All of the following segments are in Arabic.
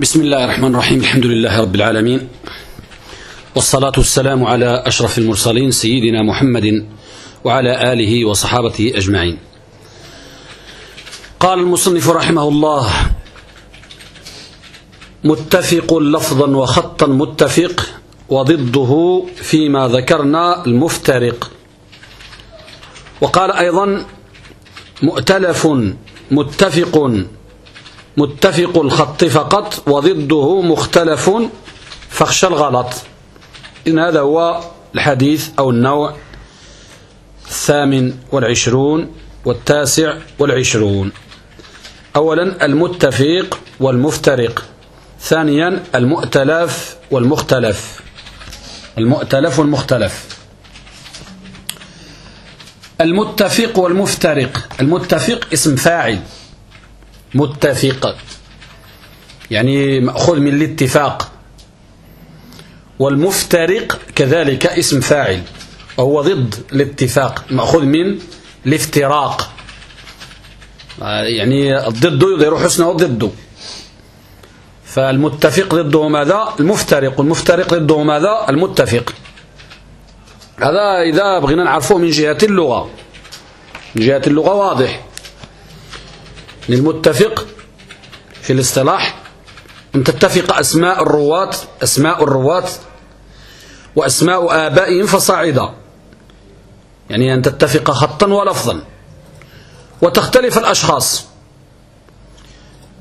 بسم الله الرحمن الرحيم الحمد لله رب العالمين والصلاة والسلام على أشرف المرسلين سيدنا محمد وعلى آله وصحابته أجمعين قال المصنف رحمه الله متفق لفظا وخطا متفق وضده فيما ذكرنا المفترق وقال أيضا مؤتلف متفق متفق الخط فقط وضده مختلف فاخشى الغلط. إن هذا هو الحديث أو النوع الثامن والعشرون والتاسع والعشرون. أولا المتفق والمفترق. ثانيا المؤتلف والمختلف. المؤتلف والمختلف. المتفق والمفترق. المتفق اسم فاعل. متفق يعني مأخوذ من الاتفاق. والمفترق كذلك اسم فاعل وهو ضد الاتفاق مأخوذ من الافتراق. يعني الضد يظهر حسنه ضده فالمتفق ضده ماذا؟ المفترق. والمفترق ضده ماذا؟ المتفق. هذا إذا بغينا نعرفه من جهة اللغة. من جهة اللغة واضح. للمتفق في الاصطلاح أن تتفق أسماء الرواة أسماء الرواة وأسماء آبائهم فصاعدا. يعني أن تتفق خطا ولفظا. وتختلف الأشخاص.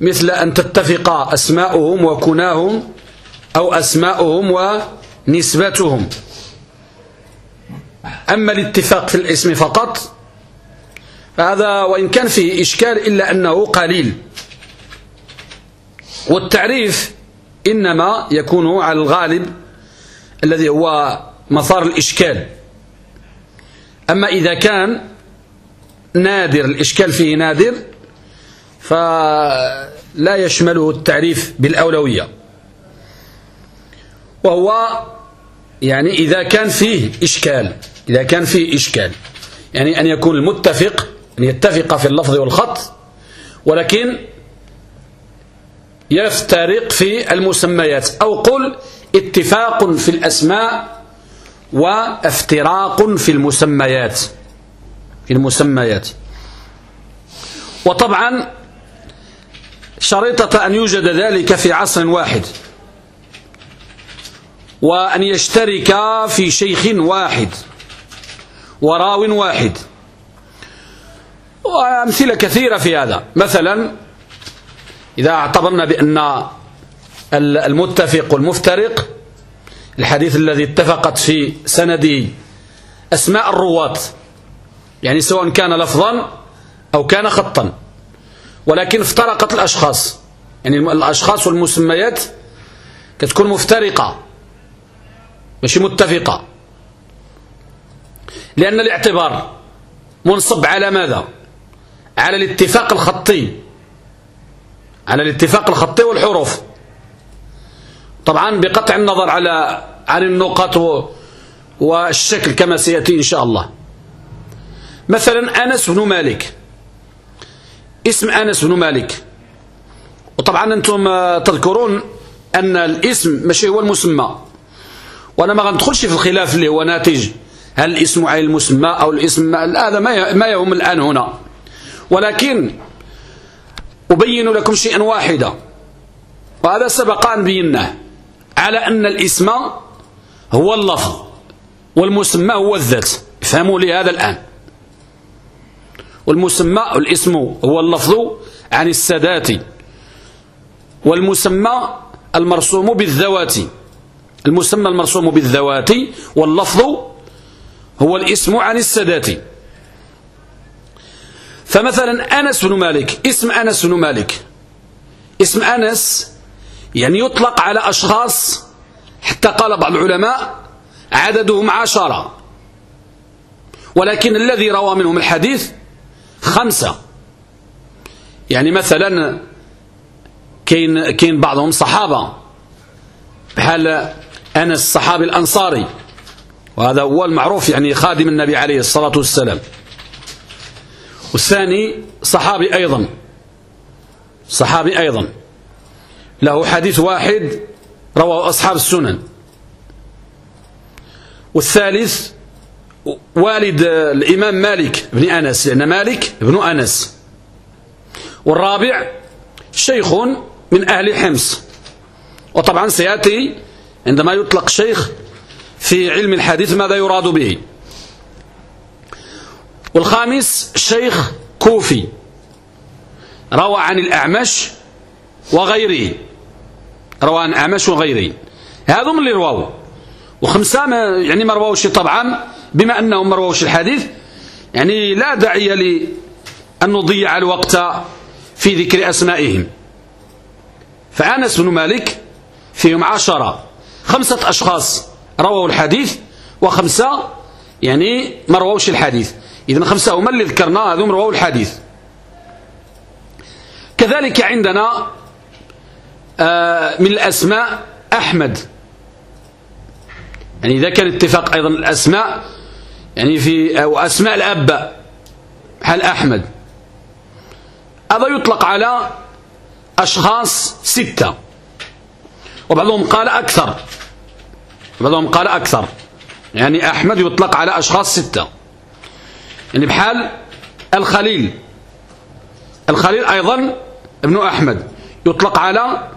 مثل أن تتفق أسماؤهم وكناهم أو أسماؤهم ونسبتهم. أما الاتفاق في الاسم فقط هذا وإن كان فيه إشكال إلا أنه قليل. والتعريف إنما يكون على الغالب الذي هو مثار الإشكال. أما إذا كان نادر الإشكال فيه نادر فلا يشمله التعريف بالأولوية. وهو يعني إذا كان فيه إشكال إذا كان فيه إشكال يعني أن يكون المتفق أن يتفق في اللفظ والخط ولكن يفترق في المسميات. أو قل اتفاق في الأسماء وافتراق في المسميات في المسميات. وطبعا شريطة أن يوجد ذلك في عصر واحد وأن يشترك في شيخ واحد وراو واحد. وأمثلة كثيرة في هذا. مثلا إذا اعتبرنا بأن المتفق والمفترق الحديث الذي اتفقت في سنده أسماء الرواة يعني سواء كان لفظا أو كان خطا ولكن افترقت الأشخاص. يعني الأشخاص والمسميات كتكون مفترقة ماشي متفقة. لأن الاعتبار منصب على ماذا؟ على الاتفاق الخطي. على الاتفاق الخطي والحروف. طبعا بقطع النظر على عن النقط والشكل كما سيأتي إن شاء الله. مثلا أنس بن مالك. اسم أنس بن مالك. وطبعا أنتم تذكرون أن الاسم ماشي هو المسمى. وأنا ما غندخلش في الخلاف اللي هو ناتج هل الاسم على المسمى أو الاسم هذا ما يهم الآن هنا. ولكن أبين لكم شيئا واحدا وهذا سبق أن بيناه على أن الاسم هو اللفظ والمسمى هو الذات. افهموا لي هذا الآن. والمسمى الاسم هو اللفظ عن السادات والمسمى المرسوم بالذوات. المسمى المرسوم بالذوات واللفظ هو الاسم عن السادات. فمثلا أنس بن مالك اسم أنس بن مالك. اسم أنس يعني يطلق على أشخاص حتى قال بعض العلماء عددهم عشرة. ولكن الذي روى منهم الحديث خمسة. يعني مثلا كاين كاين بعضهم صحابة. بحال أنس الصحابي الأنصاري. وهذا هو المعروف يعني خادم النبي عليه الصلاة والسلام. والثاني صحابي أيضا. صحابي أيضا. له حديث واحد رواه أصحاب السنن. والثالث والد الإمام مالك بن أنس لأن مالك بن أنس. والرابع شيخ من أهل حمص. وطبعا سيأتي عندما يطلق شيخ في علم الحديث ماذا يراد به. والخامس شيخ كوفي روى عن الأعمش وغيره روى عن الأعمش وغيره. هذا اللي رواوا وخمسة ما يعني ما رواوش طبعا بما أنهم ما رواوش الحديث يعني لا داعي لأن نضيع الوقت في ذكر أسمائهم. فأنس بن مالك فيهم عشرة. خمسة أشخاص رووا الحديث وخمسة يعني ما رواوش الحديث. إذن خمسة هم اللي ذكرنا هذهم رووا الحديث. كذلك عندنا آه، من الأسماء أحمد. يعني إذا كان اتفاق أيضا الأسماء يعني في أو أسماء الأب حال أحمد؟ هذا يطلق على أشخاص ستة. وبعضهم قال أكثر. بعضهم قال أكثر. يعني أحمد يطلق على أشخاص ستة. يعني بحال الخليل. الخليل أيضا ابن أحمد. يطلق على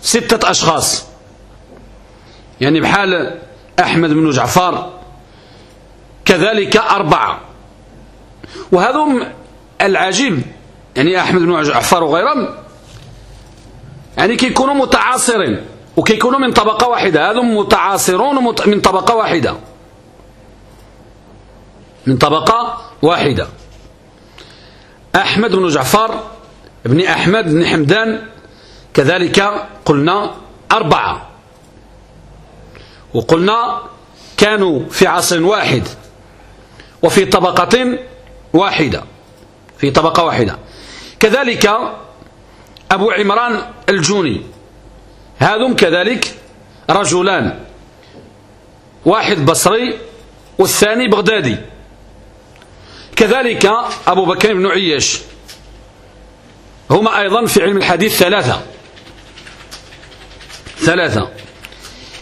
ستة أشخاص. يعني بحال أحمد بن جعفر كذلك أربعة. وهذا العجيب يعني أحمد بن جعفر وغيرهم يعني كيكونوا متعاصرين وكيكونوا من طبقة واحدة. هذم متعاصرون من طبقة واحدة. من طبقة واحدة. أحمد بن جعفر ابن أحمد بن حمدان كذلك قلنا أربعة. وقلنا كانوا في عصر واحد وفي طبقة واحدة في طبقة واحدة. كذلك أبو عمران الجوني هذم كذلك رجلان واحد بصري والثاني بغدادي. كذلك أبو بكر بن عياش هما أيضا في علم الحديث ثلاثة. ثلاثة.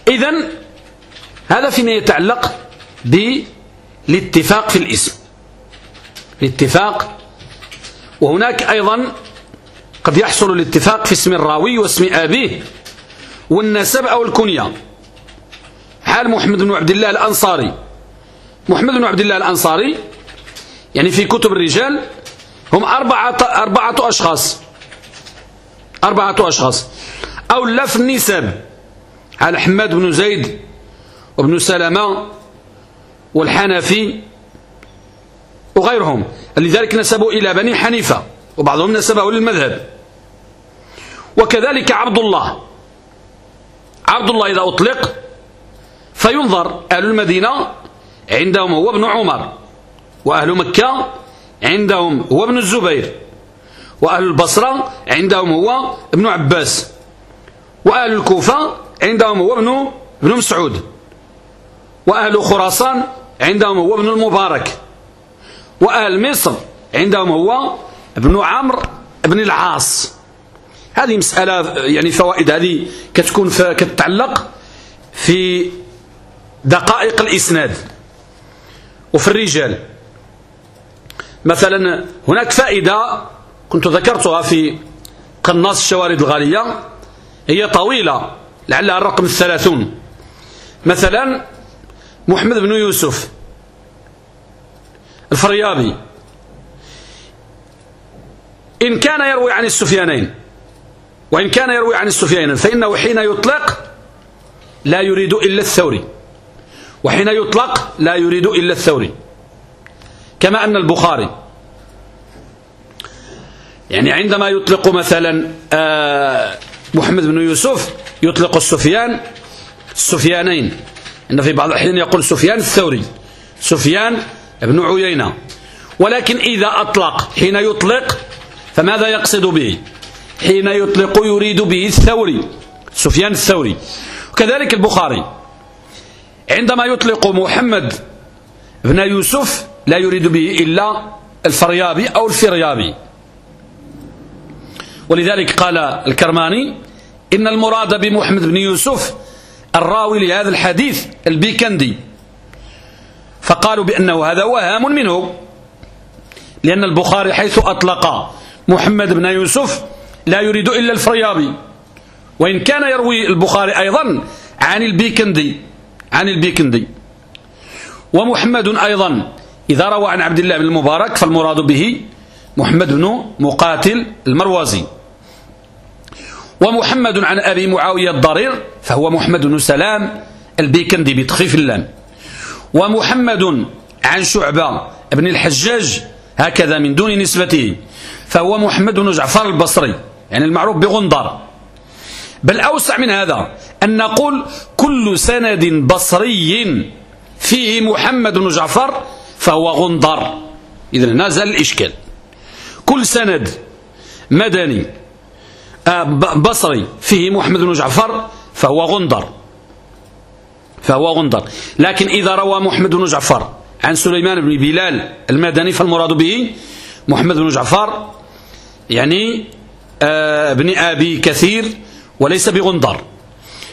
إذن هذا فيما يتعلق بالاتفاق في الاسم. الاتفاق. وهناك أيضا قد يحصل الاتفاق في اسم الراوي واسم أبيه. والنسب أو الكنية. حال محمد بن عبد الله الأنصاري. محمد بن عبد الله الأنصاري يعني في كتب الرجال هم أربعة, أربعة أشخاص. أربعة أشخاص. أو لا في النسب. على حماد بن زيد وابن سلمة والحنفي وغيرهم. لذلك نسبوا إلى بني حنيفة وبعضهم نسبه للمذهب. وكذلك عبد الله. عبد الله إذا أطلق فينظر أهل المدينة عندهم هو ابن عمر. وأهل مكة عندهم هو ابن الزبير وأهل البصرة عندهم هو ابن عباس وأهل الكوفة عندهم هو ابن ابن مسعود وأهل خراسان عندهم هو ابن المبارك وأهل مصر عندهم هو ابن عمرو ابن العاص. هذه مسألة يعني فوائد هذه كتكون كتتعلق في دقائق الإسناد وفي الرجال. مثلا هناك فائدة كنت ذكرتها في قناص الشوارد الغالية هي طويلة لعلها الرقم الثلاثون. مثلا محمد بن يوسف الفريابي إن كان يروي عن السفيانين وإن كان يروي عن السفيانين فإنه حين يطلق لا يريد إلا الثوري وحين يطلق لا يريد إلا الثوري. كما أن البخاري. يعني عندما يطلق مثلا آه، محمد بن يوسف يطلق السفيان السفيانين. إن في بعض الأحيان يقول سفيان الثوري سفيان بن عيينة. ولكن إذا أطلق حين يطلق فماذا يقصد به؟ حين يطلق يريد به الثوري سفيان الثوري. وكذلك البخاري. عندما يطلق محمد بن يوسف لا يريد به إلا الفريابي أو الفريابي ولذلك قال الكرماني إن المراد بمحمد بن يوسف الراوي لهذا الحديث البيكندي. فقالوا بأنه هذا وهام منه لأن البخاري حيث أطلق محمد بن يوسف لا يريد إلا الفريابي وإن كان يروي البخاري أيضا عن البيكندي عن البيكندي. ومحمد أيضا إذا روى عن عبد الله بن المبارك فالمراد به محمد بن مقاتل المروزي. ومحمد عن أبي معاوية الضرير فهو محمد بن سلام البيكندي بتخفيف اللام ومحمد عن شعبة بن الحجاج هكذا من دون نسبته فهو محمد بن جعفر البصري يعني المعروف بغندر. بل أوسع من هذا أن نقول كل سند بصري فيه محمد بن جعفر فهو غندر. إذا نازل الإشكال. كل سند مدني آه، بصري فيه محمد بن جعفر فهو غندر. فهو غندر. لكن إذا روى محمد بن جعفر عن سليمان بن بلال المدني فالمراد به محمد بن جعفر يعني آه، ابن أبي كثير وليس بغندر.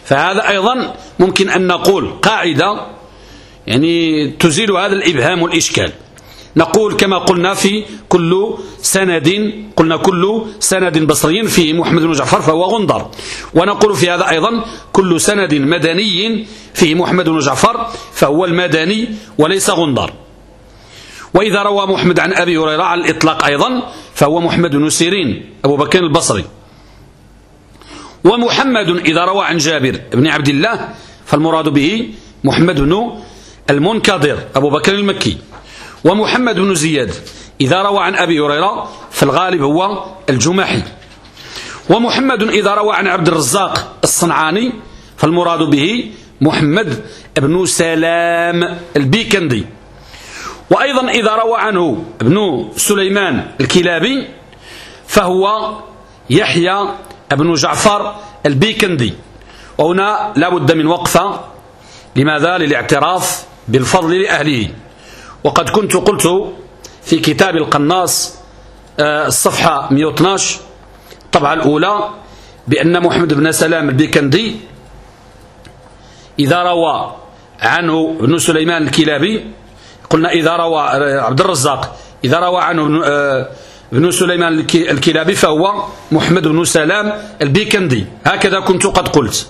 فهذا أيضا ممكن أن نقول قاعدة يعني تزيل هذا الإبهام والإشكال. نقول كما قلنا في كل سند قلنا كل سند بصري فيه محمد بن جعفر فهو غندر. ونقول في هذا أيضا كل سند مدني فيه محمد بن جعفر فهو المدني وليس غندر. وإذا روى محمد عن أبي هريرة على الإطلاق أيضا فهو محمد بن سيرين أبو بكر البصري. ومحمد إذا روى عن جابر بن عبد الله فالمراد به محمد بن المنكدر أبو بكر المكي ومحمد بن زياد. إذا روى عن أبي هريرة فالغالب هو الجماحي. ومحمد إذا روى عن عبد الرزاق الصنعاني فالمراد به محمد بن سلام البيكندي. وأيضا إذا روى عنه ابن سليمان الكلابي فهو يحيى بن جعفر البيكندي. وهنا لا بد من وقفة. لماذا؟ للاعتراف بالفضل لأهله. وقد كنت قلت في كتاب القناص آه، الصفحة 112 الطبعة الأولى بأن محمد بن سلام البيكندي إذا روى عنه ابن سليمان الكلابي قلنا إذا روى آه، عبد الرزاق إذا روى عنه ابن آه، سليمان الكلابي فهو محمد بن سلام البيكندي. هكذا كنت قد قلت.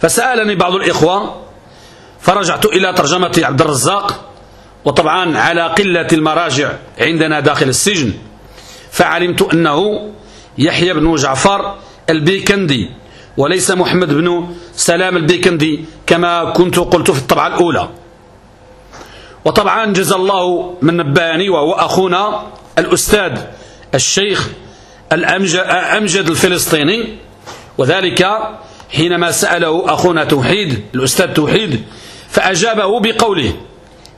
فسألني بعض الإخوة فرجعت إلى ترجمة عبد الرزاق وطبعا على قلة المراجع عندنا داخل السجن. فعلمت أنه يحيى بن جعفر البيكندي وليس محمد بن سلام البيكندي كما كنت قلت في الطبعة الأولى. وطبعا جزا الله من نباني وهو أخونا الأستاذ الشيخ الأمجد الفلسطيني. وذلك حينما سأله أخونا توحيد الأستاذ توحيد فأجابه بقوله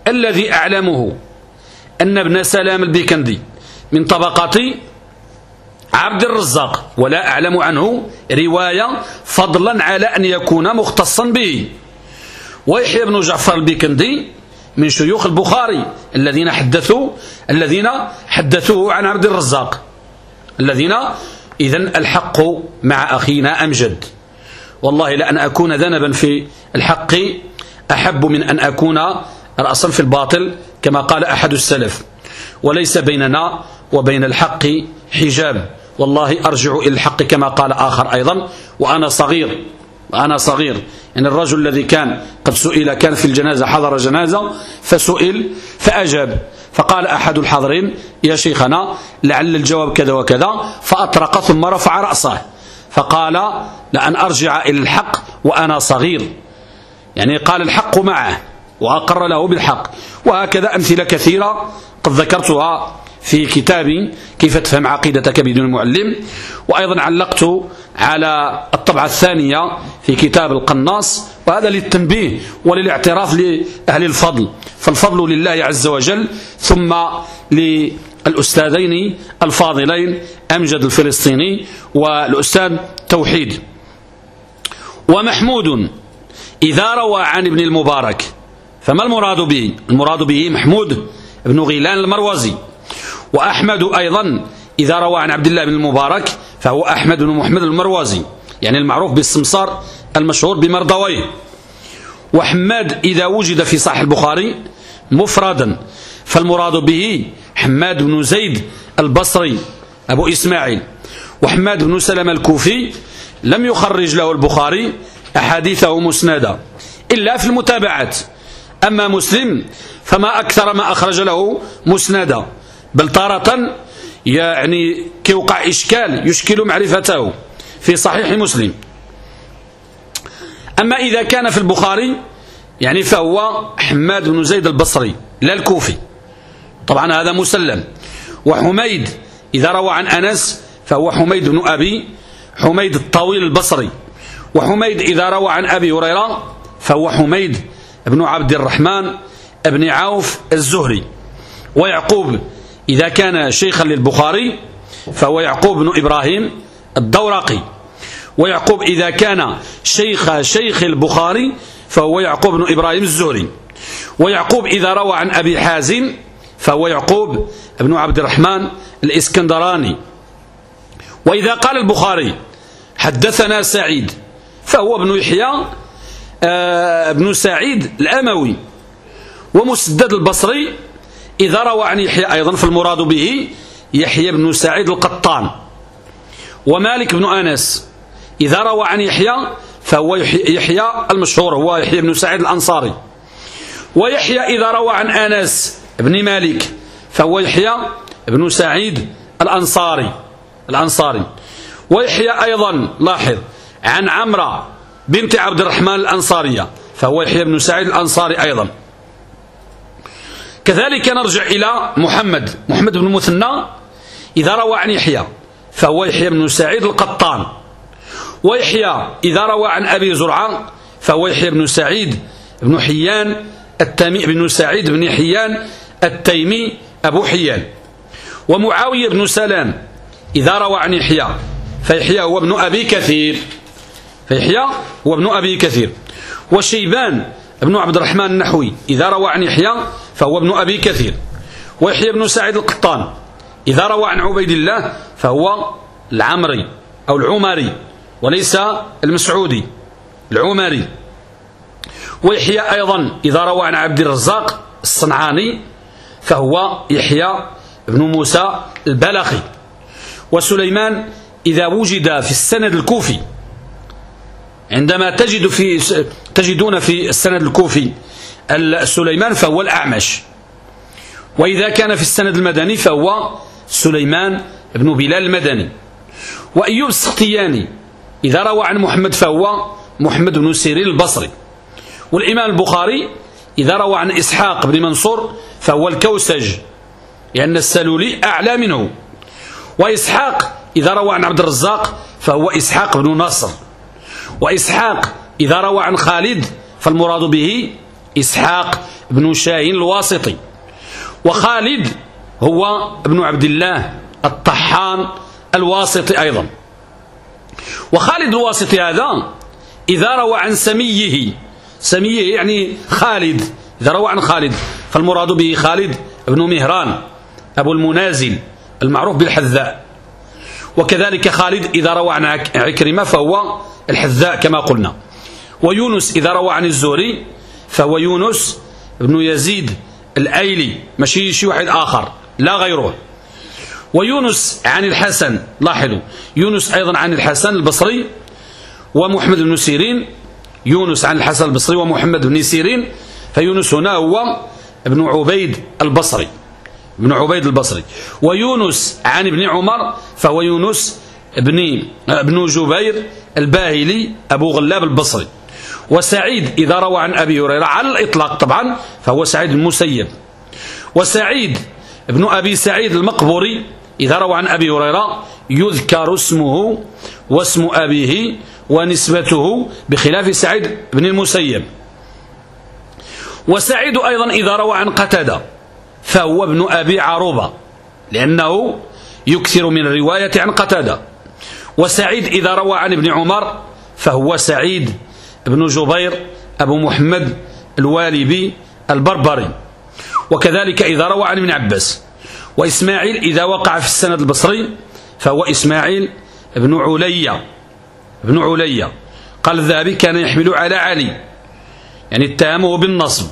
الذي أعلمه أن ابن سلام البيكندي من طبقة عبد الرزاق ولا أعلم عنه رواية فضلا على أن يكون مختصا به. ويحيى بن جعفر البيكندي من شيوخ البخاري الذين حدثوا الذين حدثوه عن عبد الرزاق. الذين إذا الحق مع أخينا أمجد. والله لأن أكون ذنبا في الحق أحب من أن أكون رأسا في الباطل كما قال أحد السلف. وليس بيننا وبين الحق حجاب. والله أرجع إلى الحق كما قال آخر أيضا. وأنا صغير وأنا صغير. يعني الرجل الذي كان قد سئل كان في الجنازة حضر جنازة فسئل فأجاب. فقال أحد الحاضرين يا شيخنا لعل الجواب كذا وكذا. فأطرق ثم رفع رأسه. فقال لأن أرجع إلى الحق وأنا صغير. يعني قال الحق معه وأقر له بالحق. وهكذا أمثلة كثيرة قد ذكرتها في كتابي كيف تفهم عقيدتك بدون معلم وأيضا علقت على الطبعة الثانية في كتاب القناص وهذا للتنبيه وللاعتراف لأهل الفضل. فالفضل لله عز وجل ثم للأستاذين الفاضلين أمجد الفلسطيني والأستاذ توحيد. ومحمود إذا روى عن ابن المبارك فما المراد به؟ المراد به محمود بن غيلان المروزي. وأحمد أيضا إذا روى عن عبد الله بن المبارك فهو أحمد بن محمد المروازي يعني المعروف بالسمسار المشهور بمرضويه وحماد إذا وجد في صحيح البخاري مفردا فالمراد به حماد بن زيد البصري أبو إسماعيل. وحماد بن سلم الكوفي لم يخرج له البخاري أحاديثه مسندا إلا في المتابعات. أما مسلم فما أكثر ما أخرج له مسندا بل تارة يعني كيوقع إشكال يشكل معرفته في صحيح مسلم. أما إذا كان في البخاري يعني فهو حماد بن زيد البصري لا الكوفي. طبعا هذا مسلم. وحميد إذا روى عن أنس فهو حميد بن أبي حميد الطويل البصري. وحميد إذا روى عن أبي هريرة فهو حميد بن عبد الرحمن بن عوف الزهري ويعقوب إذا كان شيخا للبخاري فهو يعقوب بن إبراهيم الدورقي ويعقوب إذا كان شيخ شيخ البخاري فهو يعقوب بن إبراهيم الزهري ويعقوب إذا روى عن أبي حازم فهو يعقوب بن عبد الرحمن الإسكندراني وإذا قال البخاري حدثنا سعيد فهو ابن يحيى آه، ابن سعيد الأموي ومسدد البصري إذا روى عن يحيى أيضا فالمراد به يحيى بن سعيد القطان. ومالك بن أنس إذا روى عن يحيى فهو يحيى المشهور هو يحيى بن سعيد الأنصاري. ويحيى إذا روى عن أنس بن مالك فهو يحيى بن سعيد الأنصاري الأنصاري. ويحيى أيضا لاحظ عن عمرة بنت عبد الرحمن الأنصارية فهو يحيى بن سعيد الأنصاري أيضا. كذلك نرجع إلى محمد محمد بن مثنى إذا روى عن يحيى فهو يحيى بن سعيد القطان. ويحيى إذا روى عن أبي زرعة فهو يحيى بن سعيد بن حيان التيمي بن سعيد بن حيان التيمي أبو حيان. ومعاوية بن سلام إذا روى عن يحيى فيحيى هو ابن أبي كثير. فيحيى هو ابن أبي كثير. وشيبان ابن عبد الرحمن النحوي إذا روى عن يحيى فهو ابن أبي كثير. ويحيى بن سعيد القطان إذا روى عن عبيد الله فهو العمري أو العمري وليس المسعودي العمري. ويحيى أيضا إذا روى عن عبد الرزاق الصنعاني فهو يحيى بن موسى البلخي. وسليمان إذا وجد في السند الكوفي عندما تجد في تجدون في السند الكوفي سليمان فهو الأعمش. وإذا كان في السند المدني فهو سليمان بن بلال المدني. وأيوب السختياني إذا روى عن محمد فهو محمد بن سيرين البصري. والإمام البخاري إذا روى عن إسحاق بن منصور فهو الكوسج لأن السلولي أعلى منه. وإسحاق إذا روى عن عبد الرزاق فهو إسحاق بن نصر وإسحاق إذا روى عن خالد فالمراد به إسحاق بن شاهين الواسطي. وخالد هو ابن عبد الله الطحان الواسطي أيضا. وخالد الواسطي هذا إذا روى عن سميه سميه يعني خالد إذا روى عن خالد فالمراد به خالد بن مهران أبو المنازل المعروف بالحذاء. وكذلك خالد إذا روى عن عكرمة فهو الحذاء كما قلنا. ويونس إذا روى عن الزهري فهو يونس بن يزيد الأيلي ماشي شي واحد آخر لا غيره. ويونس عن الحسن لاحظوا. يونس أيضا عن الحسن البصري ومحمد بن سيرين. يونس عن الحسن البصري ومحمد بن سيرين فيونس هنا هو ابن عبيد البصري. ابن عبيد البصري. ويونس عن ابن عمر فهو يونس ابن ابن جبير الباهلي أبو غلاب البصري. وسعيد إذا روى عن أبي هريرة على الإطلاق طبعا فهو سعيد المسيب. وسعيد ابن أبي سعيد المقبوري إذا روى عن أبي هريرة يذكر اسمه واسم أبيه ونسبته بخلاف سعيد بن المسيب. وسعيد أيضا إذا روى عن قتادة فهو ابن أبي عروبة لأنه يكثر من الرواية عن قتادة. وسعيد إذا روى عن ابن عمر فهو سعيد بن جبير أبو محمد الوالبي البربري. وكذلك إذا روى عن ابن عباس. وإسماعيل إذا وقع في السند البصري فهو إسماعيل بن عليا. بن عليا. قال الذهبي كان يحمل على علي. يعني اتهمه بالنصب.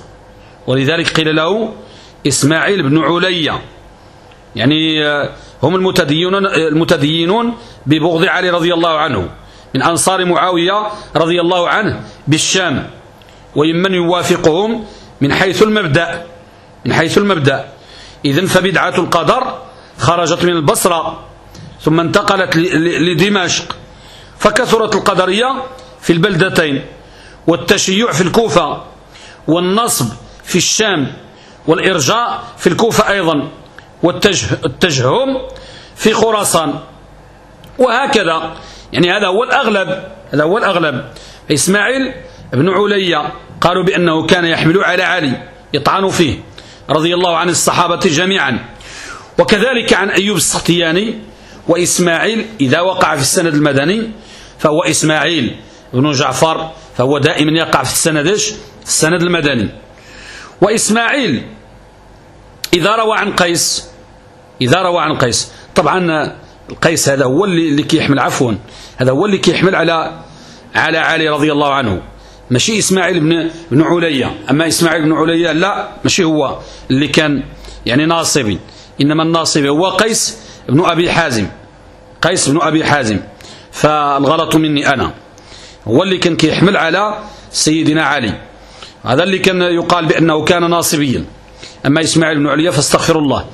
ولذلك قيل له إسماعيل بن عليا. يعني آه، هم المتدينون, المتدينون ببغض علي رضي الله عنه. من أنصار معاوية رضي الله عنه بالشام. وممن يوافقهم؟ من حيث المبدأ. من حيث المبدأ. إذن فبدعة القدر خرجت من البصرة. ثم انتقلت لدمشق. فكثرت القدرية في البلدتين. والتشيع في الكوفة. والنصب في الشام. والإرجاء في الكوفة أيضا. والتجهم في خراسان. وهكذا. يعني هذا هو الأغلب هذا هو الأغلب. إسماعيل بن عليا قالوا بأنه كان يحمل على علي يطعن فيه رضي الله عن الصحابة جميعا. وكذلك عن أيوب السختياني وإسماعيل إذا وقع في السند المدني فهو إسماعيل بن جعفر فهو دائما يقع في السند السند المدني. وإسماعيل إذا روى عن قيس إذا روى عن قيس. طبعا القيس هذا هو اللي, كيحمل عفوا هذا هو اللي كيحمل على على علي رضي الله عنه. ماشي إسماعيل بن بن عليا. أما إسماعيل بن عليا لا ماشي هو اللي كان يعني ناصبي إنما الناصبي هو قيس بن أبي حازم. قيس بن أبي حازم. فالغلط مني أنا. هو اللي كان كيحمل على سيدنا علي. هذا اللي كان يقال بأنه كان ناصبيا. أما إسماعيل بن عليا فاستغفر الله.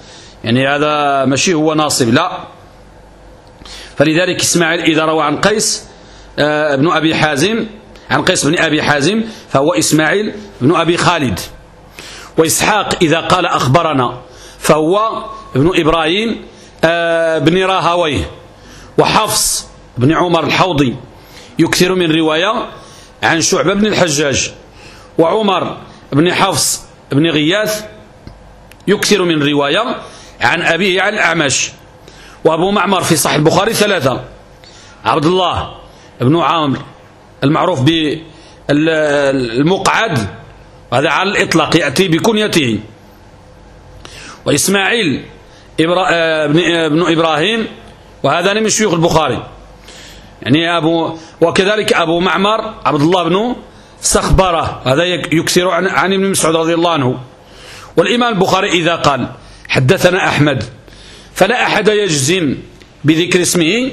يعني هذا ماشي هو ناصب لا. فلذلك إسماعيل إذا روى عن قيس آه، بن أبي حازم عن قيس بن أبي حازم فهو إسماعيل بن أبي خالد. وإسحاق إذا قال أخبرنا فهو ابن إبراهيم آه، بن راهويه. وحفص بن عمر الحوضي يكثر من رواية عن شعبة بن الحجاج. وعمر بن حفص بن غياث يكثر من رواية عن أبيه عن الأعمش وأبو معمر في صحيح البخاري ثلاثة. عبد الله بن عامر المعروف بالمقعد هذا على الإطلاق يأتي بكنيته. وإسماعيل بن إبراهيم وهذا من شيوخ البخاري. يعني أبو وكذلك أبو معمر عبد الله بن سخبرة هذا يكثر عن ابن مسعود رضي الله عنه. والإمام البخاري إذا قال حدثنا أحمد. فلا أحد يجزم بذكر اسمه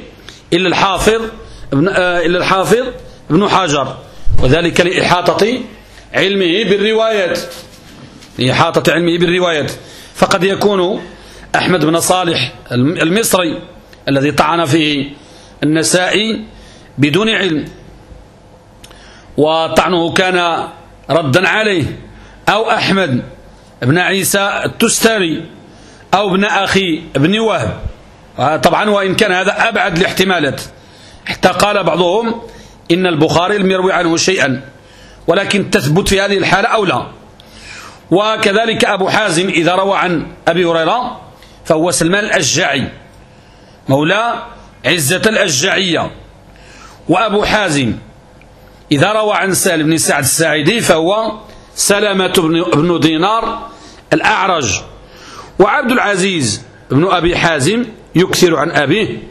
إلا الحافظ ابن آه، إلا الحافظ ابن حجر. وذلك لإحاطة علمه بالروايات لإحاطة علمه بالروايات فقد يكون أحمد بن صالح المصري الذي طعن فيه النسائي بدون علم. وطعنه كان ردا عليه. أو أحمد بن عيسى التستري. أو ابن أخي ابن وهب. طبعا وإن كان هذا أبعد الاحتمالات حتى قال بعضهم إن البخاري لم يروي عنه شيئا. ولكن تثبت في هذه الحالة أولى وكذلك أبو حازم إذا روى عن أبي هريرة فهو سلمان الأشجعي. مولى عزة الأشجعية. وأبو حازم إذا روى عن سالم بن سعد الساعدي فهو سلامة بن دينار الأعرج. وعبد العزيز بن أبي حازم يكثر عن أبيه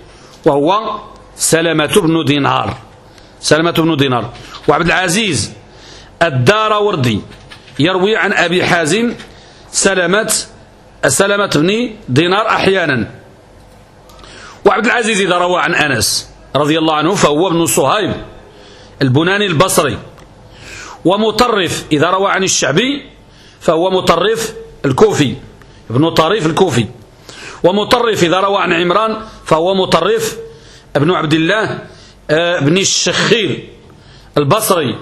وهو سلامة بن دينار. سلامة بن دينار. وعبد العزيز الدار وردي يروي عن أبي حازم سلامة سلامة بن دينار أحيانا. وعبد العزيز إذا روى عن أنس رضي الله عنه فهو ابن صهيب البناني البصري. ومطرف إذا روى عن الشعبي فهو مطرف الكوفي. ابن طريف الكوفي. ومطرف إذا روى عن عمران فهو مطرف ابن عبد الله آه، بن الشخير البصري.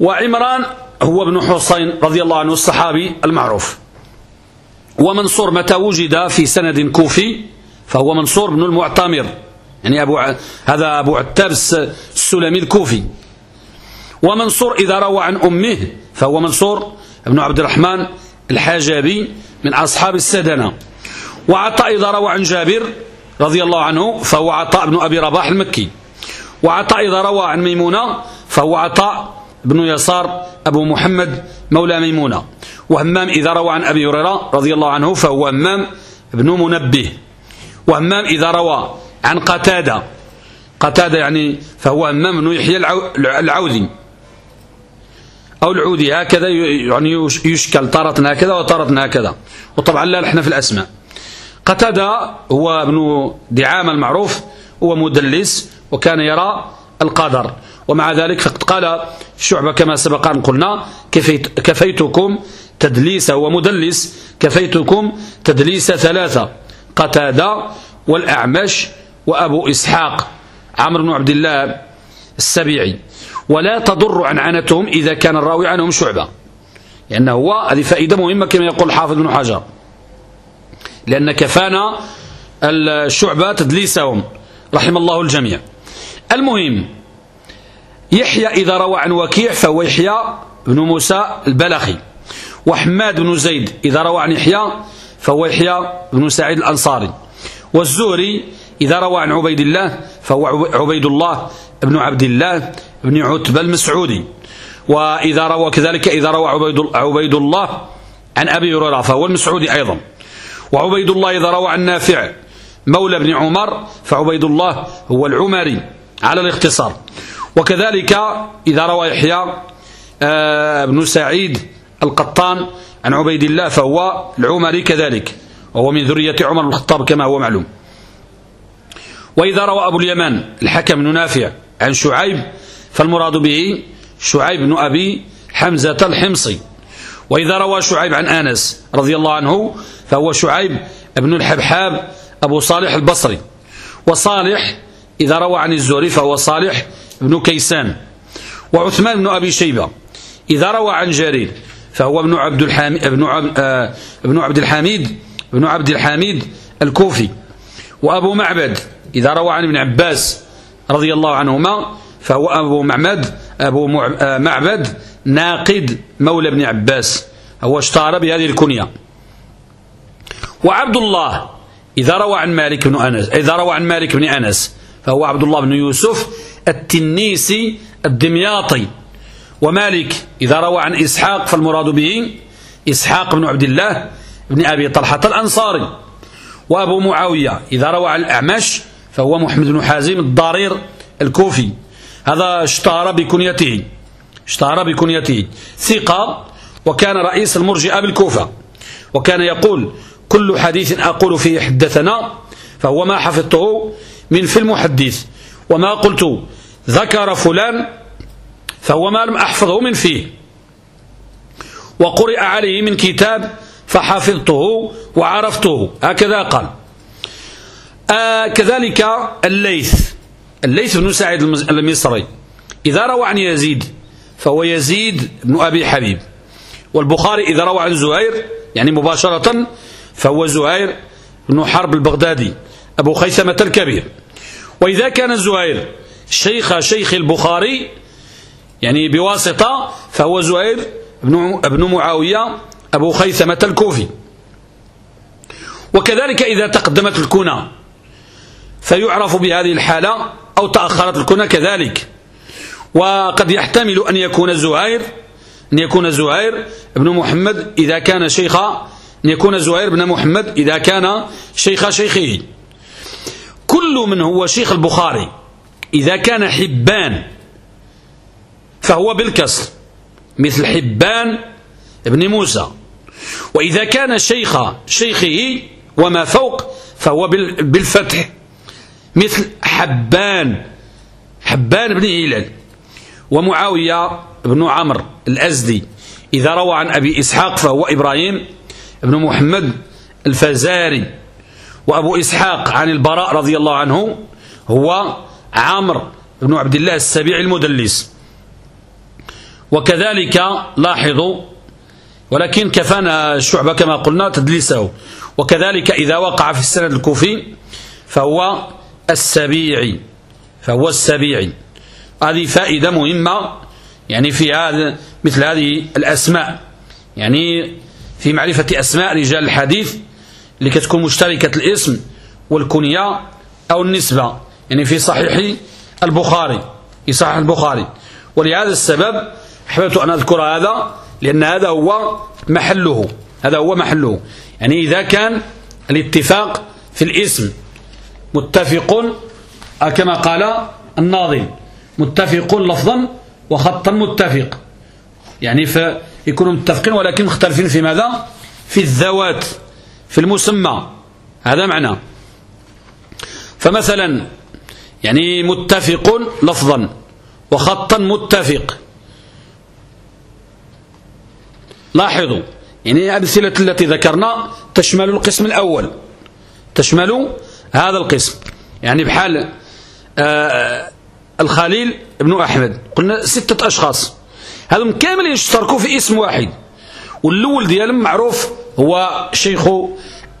وعمران هو ابن حسين رضي الله عنه الصحابي المعروف. ومنصور متى وجد في سند كوفي فهو منصور بن المعتمر يعني أبو. هذا أبو عتاب السلمي الكوفي. ومنصور إذا روى عن أمه فهو منصور بن عبد الرحمن الحاجابي من أصحاب السدنة. وعطاء إذا روى عن جابر رضي الله عنه فهو عطاء بن أبي رباح المكي. وعطاء إذا روى عن ميمونة فهو عطاء بن يسار أبو محمد مولى ميمونة. وهمام إذا روى عن أبي هريرة رضي الله عنه فهو همام بن منبه. وهمام إذا روى عن قتادة. قتادة يعني فهو همام بن يحيى العوذي. أو العودي هكذا يعني يشكل طارة هكذا وطارة هكذا. وطبعا لا نحن في الأسماء. قتادة هو ابن دعام المعروف هو مدلس وكان يرى القدر. ومع ذلك فقد قال شعبة كما سبق أن قلنا كفيت كفيتكم تدليس ومدلس كفيتكم تدليس ثلاثة قتادة والأعمش وأبو إسحاق. عمرو بن عبد الله السبيعي. ولا تضر عنعنتهم إذا كان الراوي عنهم شعبة. لأنه هو هذه فائدة مهمة كما يقول الحافظ بن حجر. لأن كفانا الشعبة تدليسهم. رحم الله الجميع. المهم يحيى إذا روى عن وكيع فهو يحيى بن موسى البلخي. وحماد بن زيد إذا روى عن يحيى فهو يحيى بن سعيد الأنصاري. والزهري إذا روى عن عبيد الله فهو عبيد الله بن عبد الله. بن عتبة المسعودي. وإذا روى كذلك إذا روى عبيد, عبيد الله عن أبي هريرة فهو المسعودي أيضا. وعبيد الله إذا روى عن نافع مولى بن عمر فعبيد الله هو العمري على الاختصار. وكذلك إذا روى يحيى آه، بن سعيد القطان عن عبيد الله فهو العمري كذلك. وهو من ذرية عمر بن الخطاب كما هو معلوم. وإذا روى أبو اليمان الحكم بن نافع عن شعيب فالمراد به شعيب بن أبي حمزة الحمصي. وإذا روى شعيب عن آنس رضي الله عنه فهو شعيب بن الحبحاب أبو صالح البصري. وصالح إذا روى عن الزهري فهو صالح بن كيسان. وعثمان بن أبي شيبة إذا روى عن جرير فهو ابن ابن عبد آه ابن عبد الحميد ابن عبد الحميد الكوفي. وأبو معبد إذا روى عن ابن عباس رضي الله عنهما فهو أبو معبد أبو آه، معبد ناقد مولى ابن عباس. هو اشتهر بهذه الكنية. وعبد الله إذا روى عن مالك بن أنس إذا روى عن مالك بن أنس فهو عبد الله بن يوسف التنيسي الدمياطي. ومالك إذا روى عن إسحاق فالمراد به إسحاق بن عبد الله بن أبي طلحة الأنصاري. وأبو معاوية إذا روى عن الأعمش فهو محمد بن حازم الضرير الكوفي. هذا اشتهر بكنيته اشتهر بكنيته. ثقة وكان رئيس المرجئة بالكوفة. وكان يقول كل حديث أقول فيه حدثنا فهو ما حفظته من في المحدث وما قلت ذكر فلان فهو ما لم أحفظه من فيه. وقرئ عليه من كتاب فحفظته وعرفته. هكذا قال. آه كذلك الليث. الليث بن سعيد المصري. إذا روى عن يزيد فهو يزيد بن أبي حبيب. والبخاري إذا روى عن زهير يعني مباشرة فهو زهير بن حرب البغدادي أبو خيثمة الكبير. وإذا كان زهير شيخ شيخ البخاري يعني بواسطة فهو زهير بن, معاوية أبو خيثمة الكوفي. وكذلك إذا تقدمت الكنى فيعرف بهذه الحالة أو تأخرت الكنى كذلك. وقد يحتمل أن يكون زهير أن يكون زهير بن محمد إذا كان شيخ أن يكون زهير بن محمد إذا كان شيخ شيخه. كل من هو شيخ البخاري إذا كان حبان فهو بالكسر مثل حبان ابن موسى. وإذا كان شيخ شيخه وما فوق فهو بالفتح. مثل حبان. حبان بن هلال ومعاوية بن عمرو الأزدي. إذا روى عن أبي إسحاق فهو إبراهيم بن محمد الفزاري. وأبو إسحاق عن البراء رضي الله عنه هو عمرو بن عبد الله السبيع المدلس. وكذلك لاحظوا ولكن كفانا الشعبة كما قلنا تدليسه. وكذلك إذا وقع في السند الكوفي فهو السبيعي فهو السبيعي هذه فائدة مهمة يعني في هذا مثل هذه الأسماء. يعني في معرفة أسماء رجال الحديث اللي كتكون مشتركة الاسم والكنية أو النسبة. يعني في صحيح البخاري في صحيح البخاري. ولهذا السبب حبيت أن أذكر هذا لأن هذا هو محله. هذا هو محله. يعني إذا كان الاتفاق في الاسم متفق كما قال الناظم. متفق لفظا وخطا متفق. يعني فيكونوا متفقين ولكن مختلفين في ماذا؟ في الذوات في المسمى. هذا معنى. فمثلا يعني متفق لفظا وخطا متفق. لاحظوا يعني الأمثلة التي ذكرنا تشمل القسم الأول. تشمل هذا القسم. يعني بحال آه الخليل بن أحمد. قلنا ستة أشخاص. هذم كامل يشتركوا في اسم واحد. والأول ديالهم معروف هو شيخ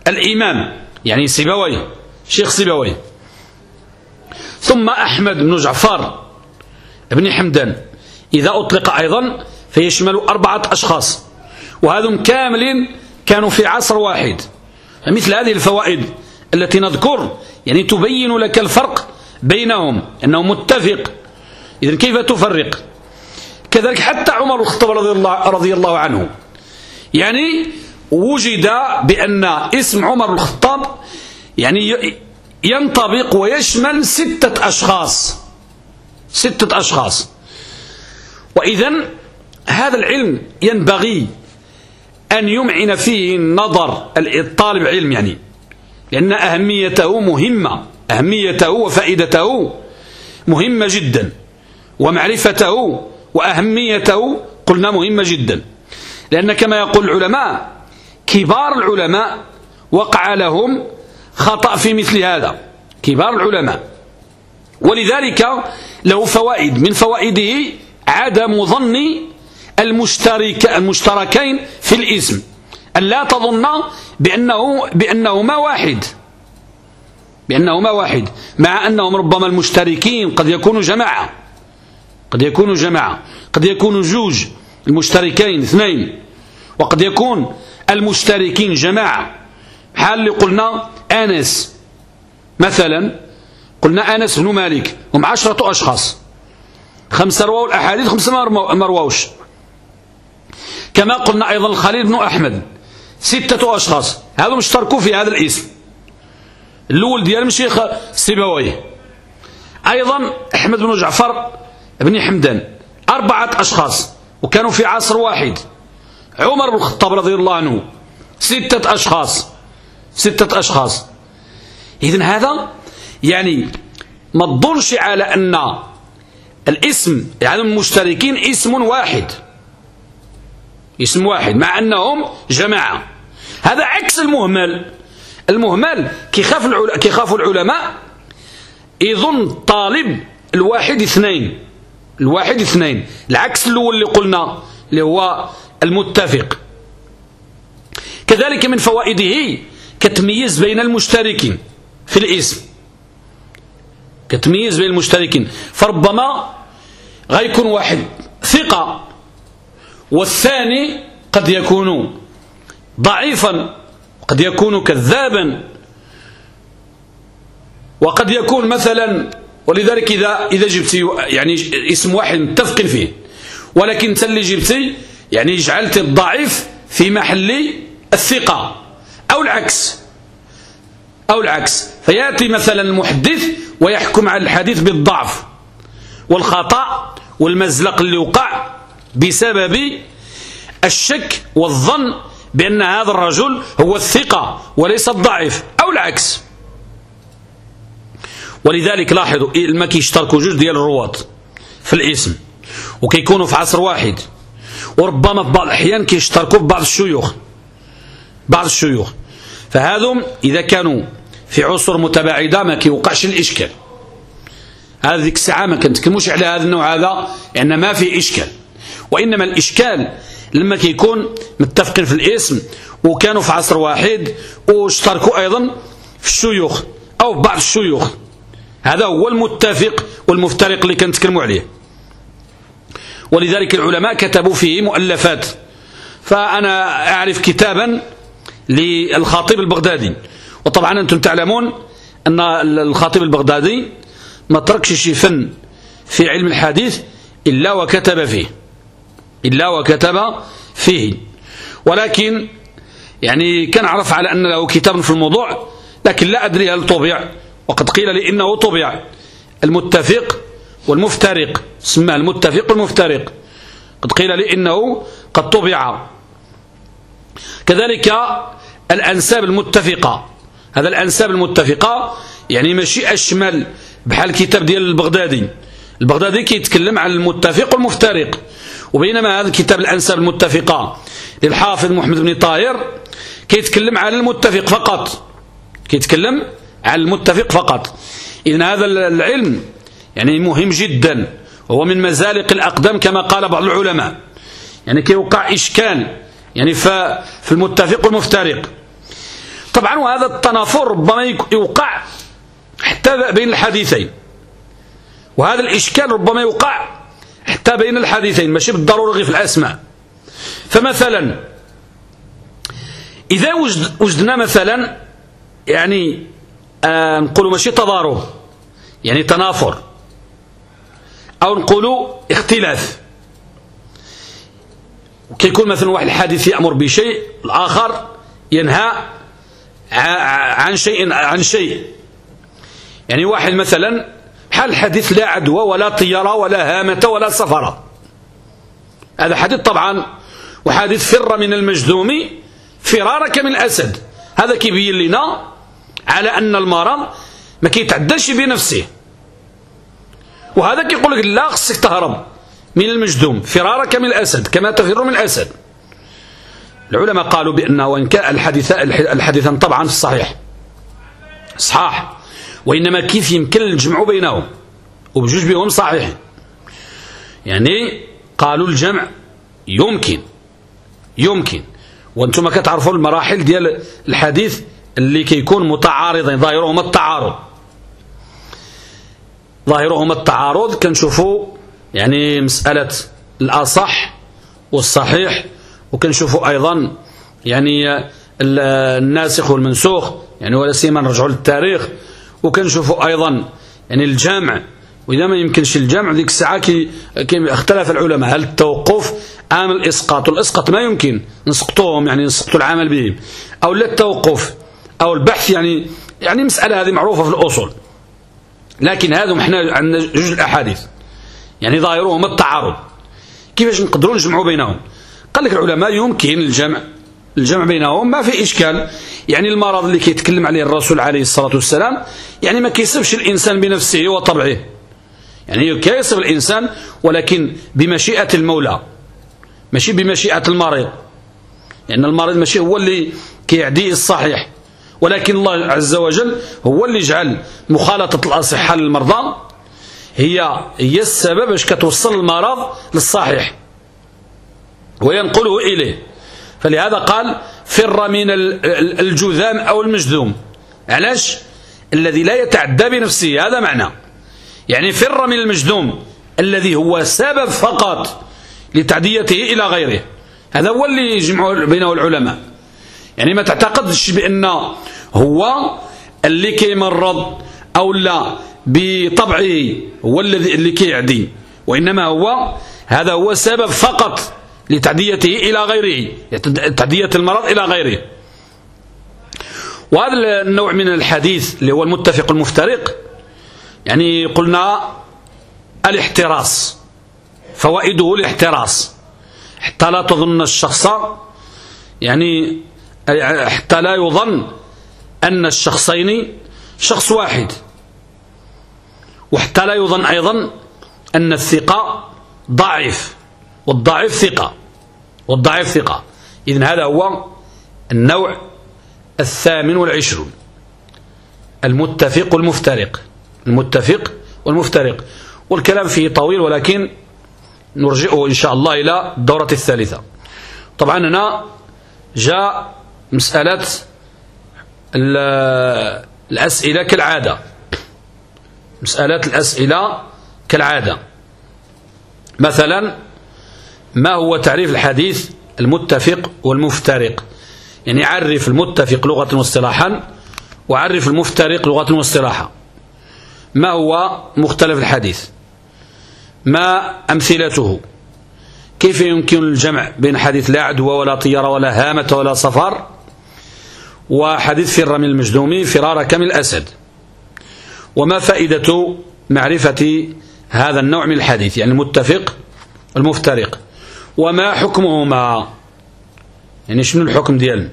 الإمام يعني سيبوي شيخ سيبوي. ثم أحمد بن جعفر بن حمدان. إذا أطلق أيضا فيشمل أربعة أشخاص. وهذم كاملين كانوا في عصر واحد. مثل هذه الفوائد. التي نذكر يعني تبين لك الفرق بينهم أنه متفق. إذن كيف تفرق؟ كذلك حتى عمر الخطاب رضي الله, رضي الله عنه. يعني وجد بأن اسم عمر الخطاب يعني ينطبق ويشمل ستة أشخاص. ستة أشخاص. وإذا هذا العلم ينبغي أن يمعن فيه النظر الطالب علم يعني. لأن أهميته مهمة. أهميته وفائدته مهمة جدا. ومعرفته وأهميته قلنا مهمة جدا. لأن كما يقول العلماء كبار العلماء وقع لهم خطأ في مثل هذا. كبار العلماء. ولذلك له فوائد. من فوائده عدم ظن المشترك المشتركين في الاسم. أن لا تظن بأنه بأنهما واحد. بأنهما واحد. مع أنهم ربما المشتركين قد يكونوا جماعة. قد يكونوا جماعة. قد يكونوا زوج المشتركين اثنين. وقد يكون المشتركين جماعة. حال اللي قلنا أنس. مثلا قلنا أنس بن مالك. هم عشرة أشخاص. خمسة رواوا الأحاديث خمسة ما رواوش كما قلنا أيضا الخليل بن أحمد. ستة أشخاص. هذا اشتركوا في هذا الاسم. الأول ديال مشيخ سيبويه أيضا أحمد بن جعفر بن حمدان. أربعة أشخاص وكانوا في عصر واحد. عمر بن الخطاب رضي الله عنه. ستة أشخاص. ستة أشخاص. إذن هذا يعني ما تظنش على أن الاسم يعني المشتركين اسم واحد. اسم واحد مع أنهم جماعة. هذا عكس المهمل. المهمل كيخاف العل... كيخافوا العلماء يظن طالب الواحد اثنين. الواحد اثنين. العكس الأول اللي قلنا اللي هو المتفق. كذلك من فوائده كتمييز بين المشتركين في الاسم. كتمييز بين المشتركين. فربما غيكون واحد ثقة والثاني قد يكون ضعيفا قد يكون كذابا. وقد يكون مثلا ولذلك إذا إذا جبت يعني اسم واحد متفق فيه. ولكن انت اللي جبتي يعني جعلت الضعيف في محل الثقة أو العكس. أو العكس. فيأتي مثلا المحدث ويحكم على الحديث بالضعف والخطأ والمزلق اللي وقع. بسبب الشك والظن بأن هذا الرجل هو الثقة وليس الضعيف أو العكس. ولذلك لاحظوا لما كيشتركوا جوج ديال الرواة في الاسم وكيكونوا في عصر واحد وربما في بعض الأحيان كيشتركوا ببعض الشيوخ بعض الشيوخ. فهذم إذا كانوا في عصر متباعدة ما كيوقعش الإشكال. هذه ديك الساعة ما كنتكلموش على هذا النوع هذا لأن ما في إشكال. وإنما الإشكال لما كيكون متفقين في الاسم وكانوا في عصر واحد واشتركوا أيضا في الشيوخ أو بعض الشيوخ. هذا هو المتفق والمفترق اللي كنتكلموا عليه. ولذلك العلماء كتبوا فيه مؤلفات. فأنا أعرف كتابا للخاطب البغدادي. وطبعا أنتم تعلمون أن الخاطب البغدادي ما تركش شي فن في علم الحديث إلا وكتب فيه. إلا وكتب فيه. ولكن يعني كان عرف على أن له كتاب في الموضوع لكن لا أدري هل طبع. وقد قيل لي إنه طبع. المتفق والمفترق اسمه المتفق والمفترق. قد قيل لي إنه قد طبع. كذلك الأنساب المتفقة. هذا الأنساب المتفقة يعني ماشي أشمل بحال الكتاب ديال البغدادي. البغدادي كيتكلم عن المتفق والمفترق. وبينما هذا الكتاب الأنساب المتفقة للحافظ محمد بن طاهر كيتكلم عن المتفق فقط كيتكلم عن المتفق فقط. إذن هذا العلم يعني مهم جدا وهو من مزالق الأقدام كما قال بعض العلماء. يعني كيوقع إشكال يعني في المتفق والمفترق. طبعا وهذا التنافر ربما يوقع حتى بين الحديثين. وهذا الإشكال ربما يوقع حتى بين الحديثين ماشي بالضرورة في الأسماء. فمثلا إذا وجدنا مثلا يعني آه ماشي تضارب يعني تنافر أو نقولوا اختلاف. كيكون مثلا واحد الحادث يأمر بشيء الآخر ينهى عن شيء عن شيء. يعني واحد مثلا حال حديث لا عدوى ولا طيرة ولا هامة ولا سفرة؟ هذا حديث طبعا وحديث فر من المجذوم فرارك من الأسد. هذا كيبين لنا على أن المرض ما كيتعداش بنفسه. وهذا كيقول لك لا خصك تهرب من المجذوم فرارك من الأسد كما تفر من الأسد. العلماء قالوا بأن وإن كان الحديث الحديثان طبعا في الصحيح صحاح. وإنما كيف يمكن الجمع بينهم؟ وبجوج بهم صحيح. يعني قالوا الجمع يمكن يمكن. وأنتم كتعرفوا المراحل ديال الحديث اللي كيكون متعارضين ظاهرهما التعارض. ظاهرهما التعارض كنشوفوا يعني مسألة الأصح والصحيح وكنشوفوا أيضا يعني الناسخ والمنسوخ يعني ولا سيما نرجعوا للتاريخ. وكنشوفوا أيضا. يعني الجامع وإذا ما يمكنش الجمع ذيك الساعة كي, كي اختلف العلماء هل التوقف أم الإسقاط؟ والإسقاط ما يمكن نسقطوهم يعني نسقطوا العمل بهم. أو لا التوقف أو البحث يعني يعني مسألة هذه معروفة في الأصول. لكن هذا إحنا عندنا جوج الأحاديث. يعني ظاهرهم التعارض. كيفاش نقدروا نجمعوا بينهم؟ قال لك العلماء يمكن الجمع الجمع بينهم ما في إشكال. يعني المرض اللي كيتكلم عليه الرسول عليه الصلاة والسلام يعني ما كيصبش الإنسان بنفسه وطبعه يعني كيصب الإنسان ولكن بمشيئة المولى ماشي بمشيئة المريض. لأن يعني المريض ماشي هو اللي كيعدي الصحيح. ولكن الله عز وجل هو اللي جعل مخالطة الأصحة للمرضى هي هي السبب باش كتوصل المرض للصحيح. وينقله إليه. فلهذا قال فر من الجذام أو المجذوم. علاش؟ الذي لا يتعدى بنفسه هذا معنى. يعني فر من المجذوم الذي هو سبب فقط لتعديته إلى غيره. هذا هو اللي يجمع بينه العلماء. يعني ما تعتقدش بأن هو اللي كيمرض أو لا بطبعه هو الذي اللي كيعدي. وإنما هو هذا هو سبب فقط لتعديته إلى غيره. تعدية المرض إلى غيره. وهذا النوع من الحديث اللي هو المتفق المفترق يعني قلنا الاحتراس فوائده الاحتراس. حتى لا تظن الشخص يعني حتى لا يظن أن الشخصين شخص واحد. وحتى لا يظن أيضا أن الثقة ضعيف. والضعيف ثقة. والضعيف ثقة. إذن هذا هو النوع الثامن والعشرون. المتفق والمفترق. المتفق والمفترق. والكلام فيه طويل ولكن نرجئه إن شاء الله إلى الدورة الثالثة. طبعا هنا جاء مسألة الأسئلة كالعادة. مسألة الأسئلة كالعادة. مثلا ما هو تعريف الحديث المتفق والمفترق؟ يعني عرف المتفق لغة واصطلاحا وعرف المفترق لغة واصطلاحا. ما هو مختلف الحديث؟ ما أمثلته؟ كيف يمكن الجمع بين حديث لا عدوى ولا طيرة ولا هامة ولا سفر وحديث فر من المجدوم فرارك من الأسد؟ وما فائدة معرفة هذا النوع من الحديث؟ يعني المتفق والمفترق وما حكمهما. يعني شنو الحكم ديال؟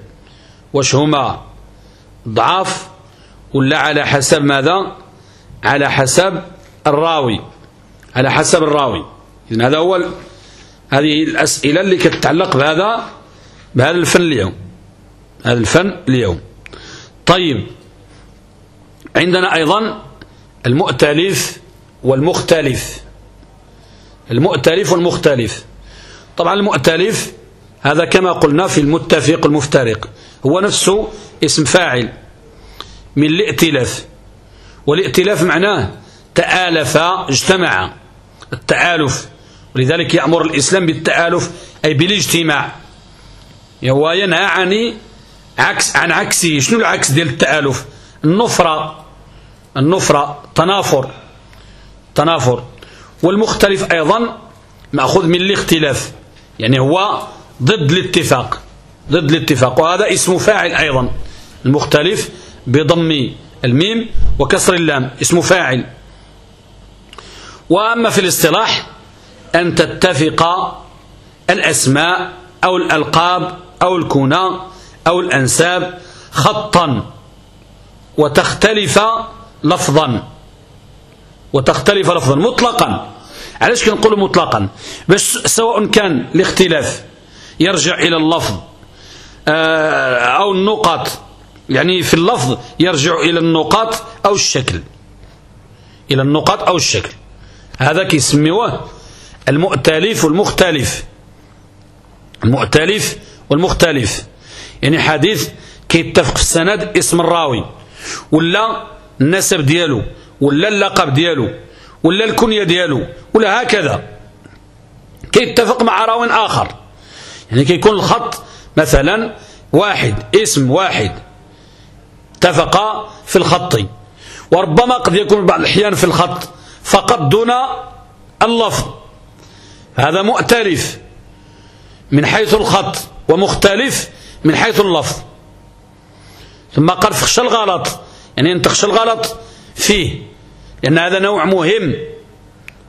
واش هما؟ ضعاف ولا على حسب ماذا؟ على حسب الراوي. على حسب الراوي. إذن هذا هو هذه الأسئلة اللي كتتعلق بهذا بهذا الفن اليوم. هذا الفن اليوم. طيب. عندنا أيضا المؤتلف والمختلف. المؤتلف والمختلف. طبعا المؤتلف هذا كما قلنا في المتفق المفترق هو نفسه اسم فاعل من الائتلاف والائتلاف معناه تآلف اجتمع التآلف ولذلك يأمر الإسلام بالتآلف أي بالاجتماع. هو ينهى عن عكس عن عكسه شنو العكس ديال التآلف؟ النفرة النفرة تنافر تنافر. والمختلف أيضا مأخوذ من الاختلاف. يعني هو ضد الاتفاق ضد الاتفاق وهذا اسم فاعل أيضا المختلف بضم الميم وكسر اللام اسم فاعل. وأما في الاصطلاح أن تتفق الأسماء أو الألقاب أو الكنى أو الأنساب خطا وتختلف لفظا وتختلف لفظا مطلقا. علاش كنقول مطلقا؟ باش سواء كان الاختلاف يرجع إلى اللفظ آه، أو النقط يعني في اللفظ يرجع إلى النقاط أو الشكل. إلى النقاط أو الشكل. هذا كيسميوه المؤتلف والمختلف. المؤتلف والمختلف. يعني حديث كيتفق في السند اسم الراوي ولا النسب ديالو ولا اللقب ديالو. ولا الكنية ديالو ولا هكذا. كيتفق مع راو آخر. يعني كيكون الخط مثلا واحد اسم واحد. اتفق في الخط. وربما قد يكون بعض الأحيان في الخط. فقط دون اللفظ. هذا مؤتلف من حيث الخط ومختلف من حيث اللفظ. ثم قال فخش الغلط. يعني أن تخشى الغلط فيه لأن هذا نوع مهم.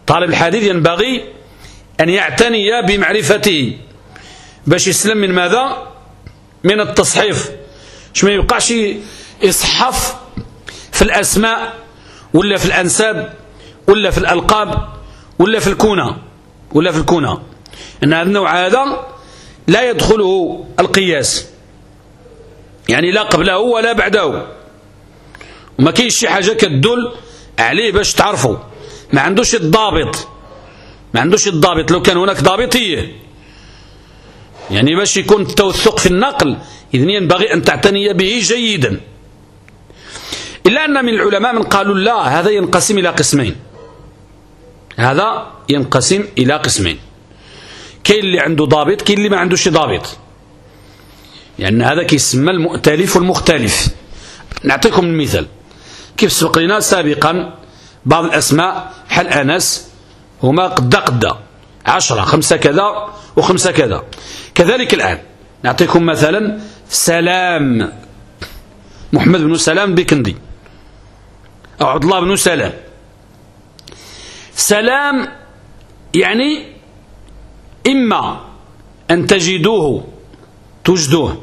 طالب الحديث ينبغي أن يعتني بمعرفته. باش يسلم من ماذا؟ من التصحيف. باش ما يبقاش يصحف في الأسماء ولا في الأنساب ولا في الألقاب ولا في الكونة. ولا في الكونة. أن هذا النوع هذا لا يدخله القياس. يعني لا قبله ولا بعده. وما كاينش شي حاجة كتدل عليه باش تعرفوا ما عندوش الضابط. ما عندوش الضابط. لو كان هناك ضابطية. يعني باش يكون التوثق في النقل. إذن ينبغي أن تعتني به جيدا. إلا أن من العلماء من قالوا لا هذا ينقسم إلى قسمين. هذا ينقسم إلى قسمين. كاين اللي عنده ضابط كاين اللي ما عندوش ضابط. لأن يعني هذا كيسمى المؤتلف والمختلف. نعطيكم المثال. كيف سبق لنا سابقا بعض الأسماء حل أنس هما قد قد عشرة خمسة كذا وخمسة كذا. كذلك الآن نعطيكم مثلا سلام. محمد بن سلام بكندي أو عبد الله بن سلام. سلام يعني إما أن تجدوه تجدوه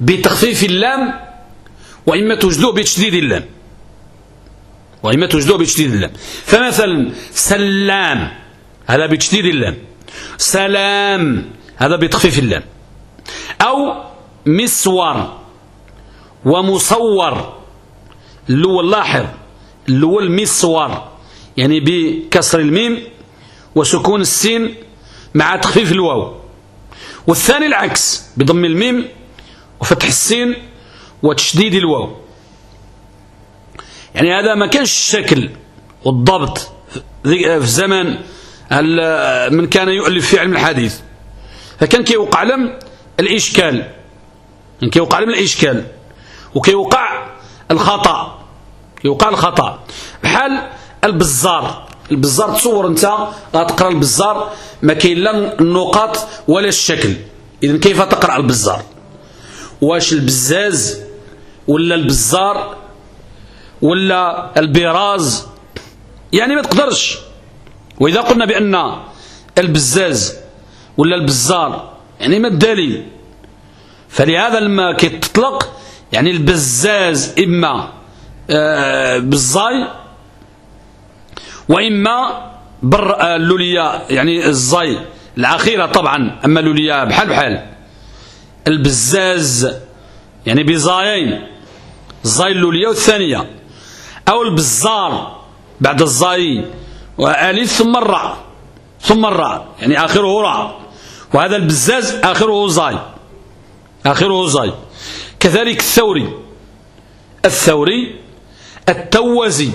بتخفيف اللام وإما تجدوه بتشديد اللام. وإما تجدوه بتشديد اللام فمثلا سلام هذا بتشديد اللام سلام هذا بتخفيف اللام أو مسور ومصور اللي هو اللاحظ اللي هو المسور. يعني بكسر الميم وسكون السين مع تخفيف الواو. والثاني العكس بضم الميم وفتح السين وتشديد الواو. يعني هذا ما كانش الشكل والضبط في زمان من كان يؤلف في علم الحديث. فكان كيوقع لهم الإشكال. كان كيوقع لهم الإشكال. وكيوقع الخطأ. يوقع الخطأ. بحال البزار. البزار تصور أنت غتقرا البزار ما كاين لا النقاط ولا الشكل. اذا كيف تقرأ البزار؟ واش البزاز ولا البزار ولا البراز يعني ما تقدرش. وإذا قلنا بأن البزاز ولا البزار يعني ما الدليل؟ فلهذا لما كتطلق يعني البزاز إما آه، بالزاي وإما بر آه، اللولية يعني الزاي الأخيرة طبعا أما اللولية بحال بحال. البزاز يعني بزايين الزاي اللولية والثانية. أو البزار بعد الزاي وآلف ثم الراء ثم الراء يعني آخره راء وهذا البزاز آخره زاي آخره زاي. كذلك الثوري الثوري التوازي.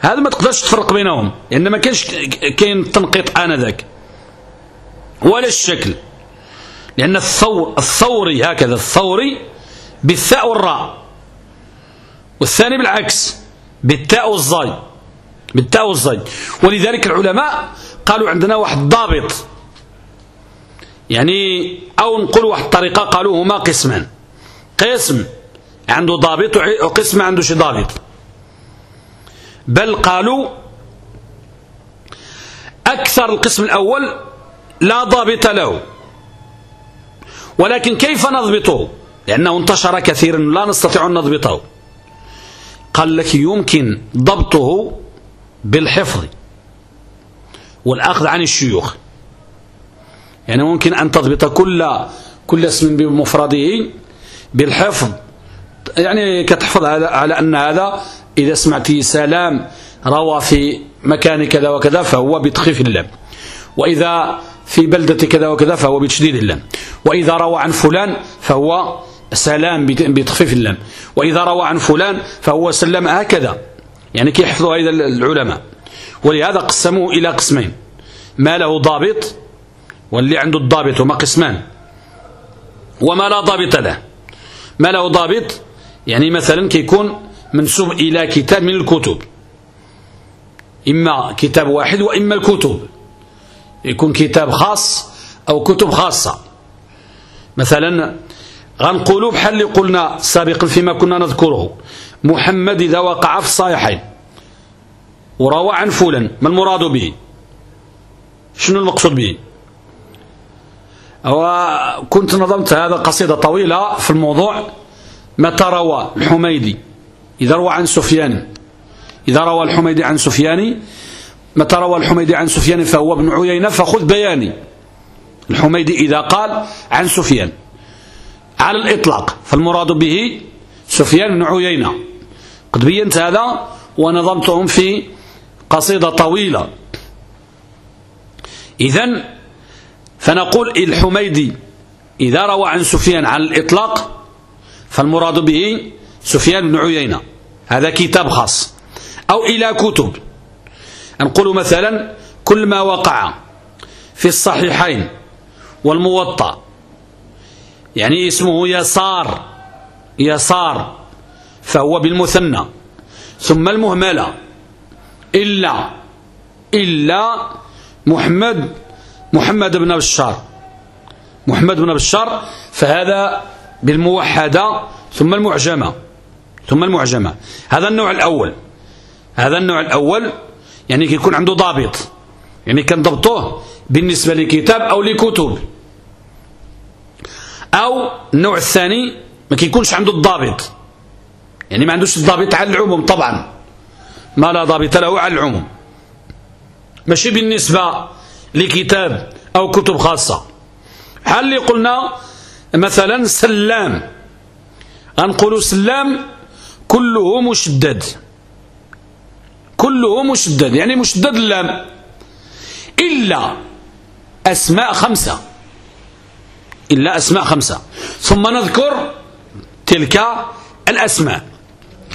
هذا ما تقدرش تفرق بينهم لأن ما كانش كاين التنقيط آنذاك. ولا الشكل لأن الثور الثوري هكذا الثوري بالثاء والراء. والثاني بالعكس. بالتاء والزاي. بالتاء والزاي. ولذلك العلماء قالوا عندنا واحد ضابط. يعني أو نقول واحد الطريقة قالوا هما قسمان. قسم. عنده ضابط وقسم ما عندوش ضابط. بل قالوا أكثر القسم الأول لا ضابط له. ولكن كيف نضبطه؟ لأنه انتشر كثيرا لا نستطيع أن نضبطه. قال لك يمكن ضبطه بالحفظ والأخذ عن الشيوخ. يعني ممكن أن تضبط كل كل اسم بمفرده بالحفظ. يعني كتحفظ على أن هذا إذا سمعت سلام روى في مكان كذا وكذا فهو بتخفيف اللام. وإذا في بلدة كذا وكذا فهو بتشديد اللام. وإذا روى عن فلان فهو سلام بتخفيف اللام وإذا روى عن فلان فهو سلم هكذا. يعني كي يحفظوا هذا العلماء؟ ولهذا قسموه إلى قسمين. ما له ضابط واللي عنده الضابط هما قسمان. وما لا ضابط له. ما له ضابط يعني مثلا كيكون منسوب إلى كتاب من الكتب. إما كتاب واحد وإما الكتب. يكون كتاب خاص أو كتب خاصة. مثلا غنقولوا بحال اللي قلنا سابقا فيما كنا نذكره. محمد إذا وقع في الصحيحين وروى عن فلان ما المراد به؟ شنو المقصود به؟ وكنت نظمت هذا قصيدة طويلة في الموضوع. متى روى الحميدي إذا روى عن سفيان. إذا روى الحميدي عن سفيان متى روى الحميدي عن سفيان فهو ابن عيينة فخذ بياني. الحميدي إذا قال عن سفيان. على الإطلاق. فالمراد به سفيان بن عيينة. قد بينت هذا ونظمتهم في قصيدة طويلة. إذن فنقول الحميدي إذا روى عن سفيان على الإطلاق فالمراد به سفيان بن عيينة. هذا كتاب خاص. أو إلى كتب. نقول مثلا كل ما وقع في الصحيحين والموطأ يعني اسمه يسار يسار فهو بالمثنى. ثم المهملة إلا إلا محمد محمد بن بشار. محمد بن بشار فهذا بالموحدة ثم المعجمة ثم المعجمة. هذا النوع الأول. هذا النوع الأول يعني كيكون عنده ضابط يعني كنضبطوه بالنسبة لكتاب أو لكتب. أو النوع الثاني ما كيكونش عنده الضابط. يعني ما عندوش الضابط على العموم طبعا. ما لا ضابط له على العموم. ماشي بالنسبة لكتاب أو كتب خاصة. حال اللي قلنا مثلا سلام؟ غنقولوا سلام كله مشدد. كله مشدد. يعني مشدد اللام إلا أسماء خمسة. إلا أسماء خمسة. ثم نذكر تلك الأسماء.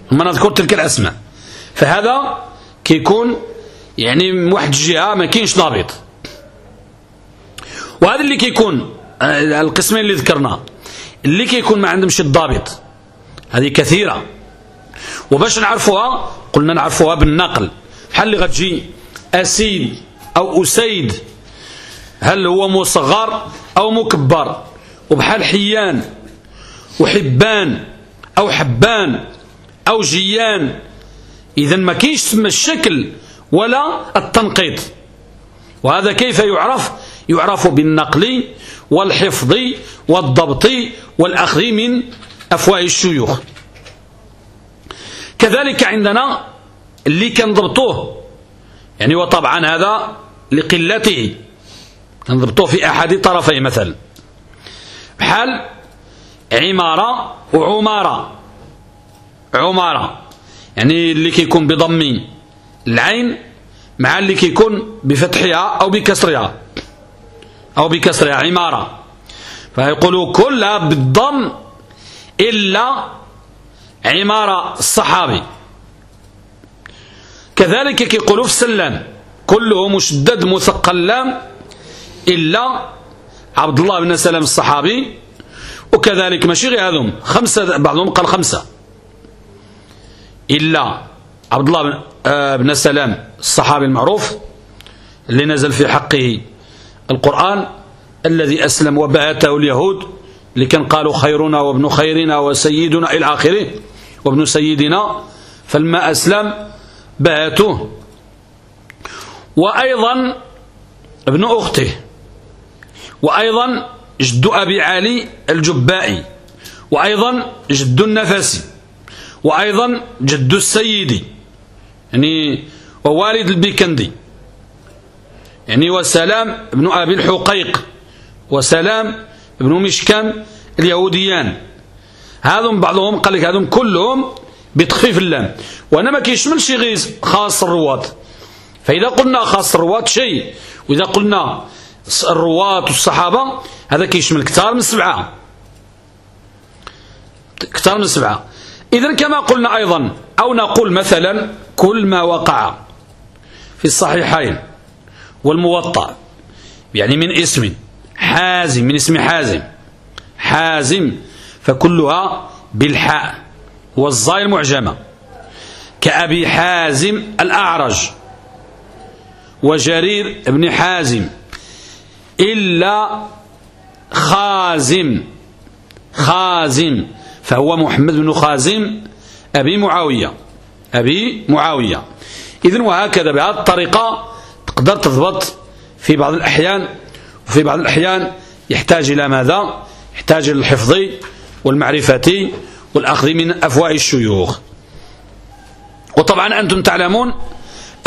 ثم نذكر تلك الأسماء. فهذا كيكون يعني من واحد الجهة ما كاينش ضابط وهذا اللي كيكون آه، القسمين اللي ذكرنا. اللي كيكون ما عندهمش الضابط. هذه كثيرة. وباش نعرفوها قلنا نعرفوها بالنقل. بحال اللي غتجي أسيد أو أسيد. هل هو مصغر أو مكبر؟ وبحال حيان وحبان أو حبان أو جيان. إذا ما كيش تسمى الشكل ولا التنقيط. وهذا كيف يعرف؟ يعرف بالنقل والحفظ والضبط والأخذ من أفواه الشيوخ. كذلك عندنا اللي كنضبطوه يعني وطبعا هذا لقلته. كنضبطوه في أحد طرفي مثلا. بحال عمارة وعمارة. عمارة. يعني اللي كيكون بضم العين مع اللي كيكون بفتحها أو بكسرها. أو بكسرها عمارة. فيقولوا كلها بالضم إلا عمارة الصحابي. كذلك كيقولوا في السلام كله مشدد مثقل لام إلا عبد الله بن سلام الصحابي وكذلك ماشي غير هذم خمسة بعضهم قال خمسة. إلا عبد الله بن سلام الصحابي المعروف اللي نزل في حقه القرآن الذي أسلم وبعته اليهود اللي كان قالوا خيرنا وابن خيرنا وسيدنا إلى آخره وابن سيدنا فلما أسلم بعتوه وأيضا ابن أخته. وأيضا جد أبي علي الجبائي وأيضا جد النفسي وأيضا جد السيدي يعني ووالد البيكندي. يعني وسلام ابن أبي الحقيق وسلام ابن مشكم اليهوديان. هذم بعضهم قال لك هذم كلهم بتخفيف اللام. وأنا ما كيشملش غير خاص الرواة فإذا قلنا خاص الرواة شيء وإذا قلنا الرواة والصحابة هذا كيشمل كتار من سبعة كتار من سبعة إذا كما قلنا أيضا أو نقول مثلا كل ما وقع في الصحيحين والموطأ يعني من اسم حازم من اسم حازم. حازم فكلها بالحاء والظاء المعجمة. كأبي حازم الأعرج وجرير ابن حازم. إلا خازم. خازم. فهو محمد بن خازم أبي معاوية. أبي معاوية. إذن وهكذا بهذه الطريقة تقدر تضبط في بعض الأحيان وفي بعض الأحيان يحتاج إلى ماذا؟ يحتاج إلى الحفظ والمعرفة والأخذ من أفواه الشيوخ. وطبعا أنتم تعلمون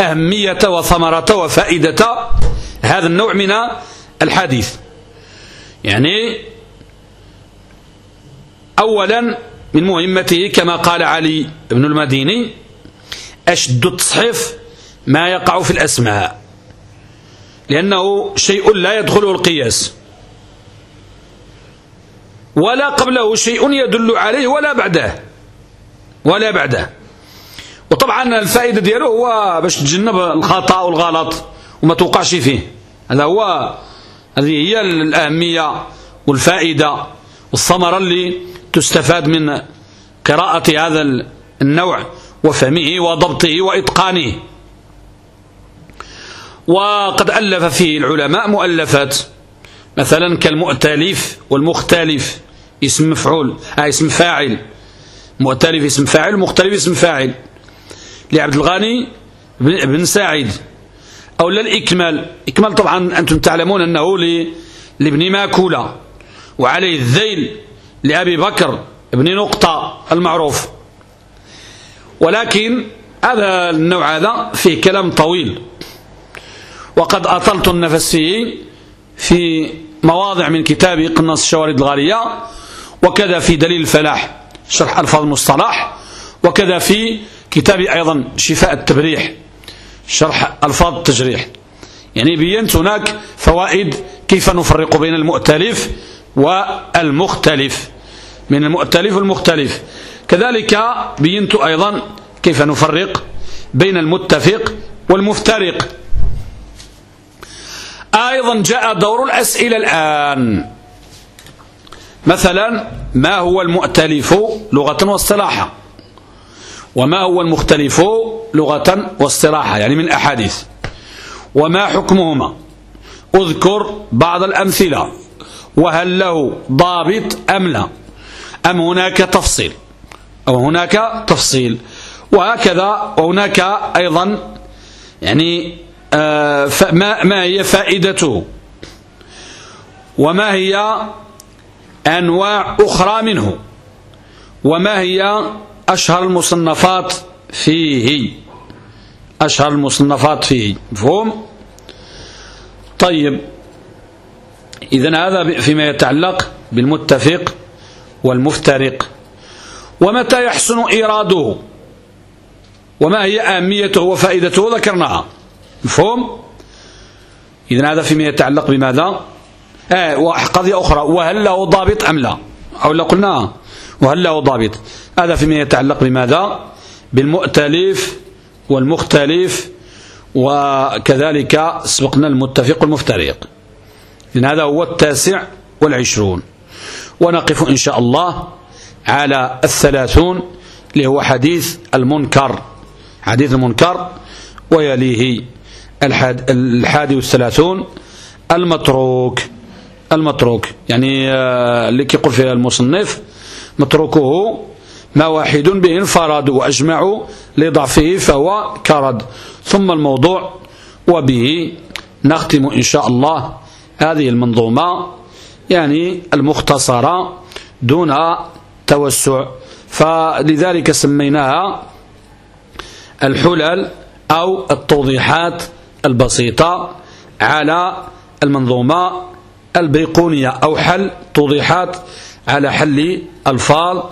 أهمية وثمرة وفائدة هذا النوع من الحديث. يعني أولا من مهمته كما قال علي بن المديني أشد التصحيف ما يقع في الأسماء لأنه شيء لا يدخله القياس. ولا قبله شيء يدل عليه ولا بعده ولا بعده. وطبعا الفائدة دياله هو باش تجنب الخطأ والغلط وما توقعش فيه. هذا هو هذه هي الأهمية والفائدة والثمرة اللي تستفاد من قراءة هذا النوع وفهمه وضبطه وإتقانه. وقد ألف فيه العلماء مؤلفات مثلا كالمؤتلف والمختلف اسم مفعول آه اسم فاعل. مؤتلف اسم فاعل مختلف اسم فاعل. لعبد الغني بن سعيد. أو لا الإكمال. إكمال طبعا أنتم تعلمون أنه لابن ماكولة وعليه الذيل لأبي بكر بن نقطة المعروف. ولكن هذا النوع هذا فيه كلام طويل. وقد أطلت النفس فيه في مواضع من كتاب قناص الشوارد الغالية وكذا في دليل الفلاح شرح ألفاظ المصطلح وكذا في كتاب أيضا شفاء التبريح. شرح ألفاظ التجريح يعني بينت هناك فوائد كيف نفرق بين المؤتلف والمختلف. من المؤتلف والمختلف. كذلك بينت أيضا كيف نفرق بين المتفق والمفترق. أيضا جاء دور الأسئلة الآن. مثلا ما هو المؤتلف لغة واصطلاحا؟ وما هو المختلف لغة واصطلاحا يعني من أحاديث. وما حكمهما؟ اذكر بعض الأمثلة. وهل له ضابط أم لا؟ أم هناك تفصيل؟ أو هناك تفصيل. وهكذا وهناك أيضا يعني آه ما, ما هي فائدته؟ وما هي أنواع أخرى منه؟ وما هي أشهر المصنفات فيه. أشهر المصنفات فيه. مفهوم؟ طيب. إذا هذا فيما يتعلق بالمتفق والمفترق. ومتى يحسن إيراده؟ وما هي أهميته وفائدته؟ ذكرناها. مفهوم؟ إذا هذا فيما يتعلق بماذا؟ آه وقضية أخرى. وهل له ضابط أم لا؟ أو لا قلنا وهل له ضابط؟ هذا فيما يتعلق بماذا؟ بالمؤتلف والمختلف وكذلك سبقنا المتفق والمفترق. إذن هذا هو التاسع والعشرون. ونقف إن شاء الله على الثلاثون اللي هو حديث المنكر. حديث المنكر ويليه الحادي والثلاثون. المتروك المتروك يعني آه، اللي كيقول فيها المصنف متروكه ما واحد به انفرد وأجمعوا لضعفه فهو كرد. ثم الموضوع وبه نختم إن شاء الله هذه المنظومة يعني المختصرة دون توسع. فلذلك سميناها الحلل أو التوضيحات البسيطة على المنظومة البيقونية أو حل توضيحات على حل ألفاظ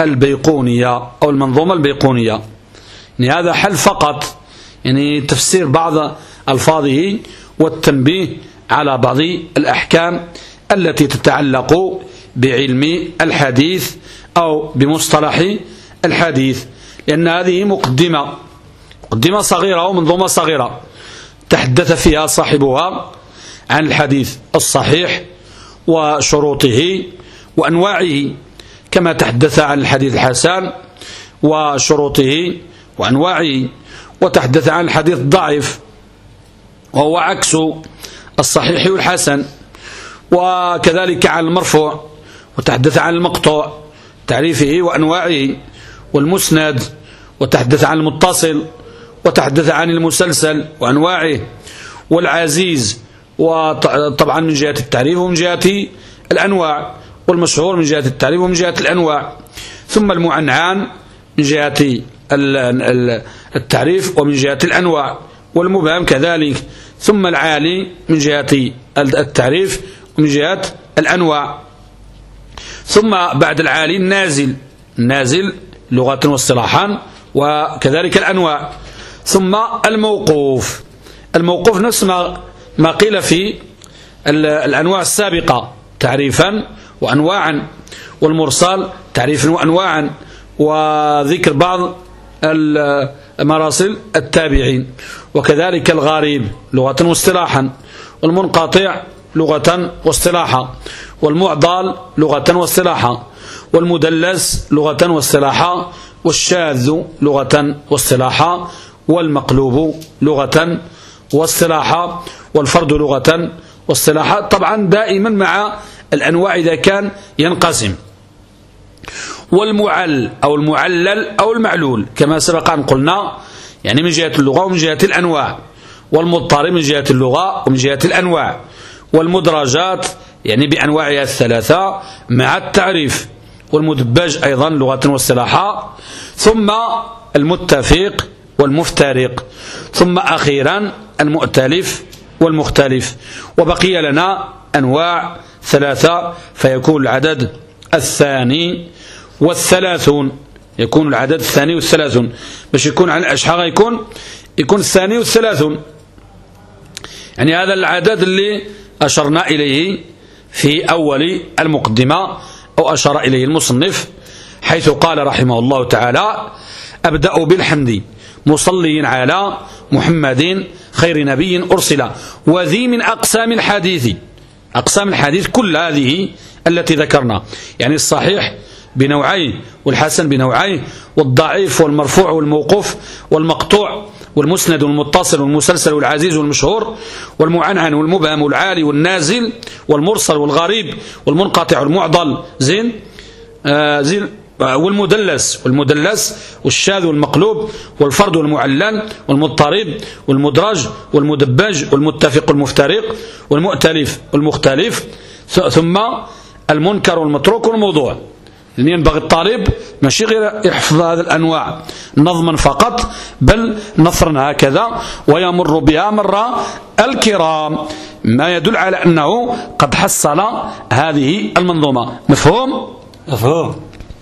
البيقونية أو المنظومة البيقونية. يعني هذا حل فقط يعني تفسير بعض ألفاظه والتنبيه على بعض الأحكام التي تتعلق بعلم الحديث أو بمصطلح الحديث. لأن هذه مقدمة مقدمة صغيرة ومنظومة صغيرة تحدث فيها صاحبها عن الحديث الصحيح وشروطه وأنواعه كما تحدث عن الحديث الحسن وشروطه وأنواعه وتحدث عن الحديث الضعيف وهو عكس الصحيح والحسن وكذلك عن المرفوع وتحدث عن المقطوع تعريفه وأنواعه والمسند وتحدث عن المتصل وتحدث عن المسلسل وأنواعه والعزيز وطبعا من جهة التعريف ومن جهة الأنواع. والمشهور من جهة التعريف ومن جهة الأنواع. ثم المعنعان من جهة التعريف ومن جهة الأنواع. والمبهم كذلك. ثم العالي من جهة التعريف ومن جهة الأنواع. ثم بعد العالي النازل. النازل لغة واصطلاحا وكذلك الأنواع. ثم الموقوف. الموقوف نفس ما قيل في الأنواع السابقة. تعريفا وأنواعا والمرسال تعريفا وأنواعا وذكر بعض مراسل التابعين. وكذلك الغريب لغة واصطلاحا. والمنقطع لغة واصطلاحا. والمعضل لغة واصطلاحا. والمدلس لغة واصطلاحا. والشاذ لغة واصطلاحا. والمقلوب لغة واصطلاحا. والفرد لغة واصطلاحا. طبعا دائما مع الأنواع إذا كان ينقسم. والمعل أو المعلل أو المعلول كما سبق أن قلنا يعني من جهة اللغة ومن جهة الأنواع. والمضطرب من جهة اللغة ومن جهة الأنواع. والمدرجات يعني بأنواعها الثلاثة مع التعريف. والمدبج أيضا لغة واصطلاحا. ثم المتفق والمفترق. ثم أخيرا المؤتلف والمختلف. وبقي لنا أنواع ثلاثة فيكون العدد الثاني والثلاثون. يكون العدد الثاني والثلاثون. باش يكون على الأشحاغ يكون؟ يكون الثاني والثلاثون. يعني هذا العدد اللي أشرنا إليه في أول المقدمة أو أشار إليه المصنف حيث قال رحمه الله تعالى أبدأ بالحمد مصلي على محمد خير نبي أرسل وذي من أقسام الحديث. أقسام الحديث كل هذه التي ذكرنا. يعني الصحيح بنوعين والحسن بنوعين والضعيف والمرفوع والموقوف والمقطوع والمسند والمتصل والمسلسل والعزيز والمشهور والمعنعن والمبهم والعالي والنازل والمرسل والغريب والمنقطع والمعضل. زين؟ آه زين؟ والمدلس. والمدلس والشاذ والمقلوب والفرد والمعلن والمضطرب والمدرج والمدبج والمتفق والمفترق والمؤتلف والمختلف. ثم المنكر والمتروك والموضوع. لأن ينبغي الطالب ماشي غير يحفظ هذه الأنواع. نظما فقط بل نثرا هكذا ويمر بها مرة الكرام. ما يدل على أنه قد حصل هذه المنظومة. مفهوم؟ مفهوم.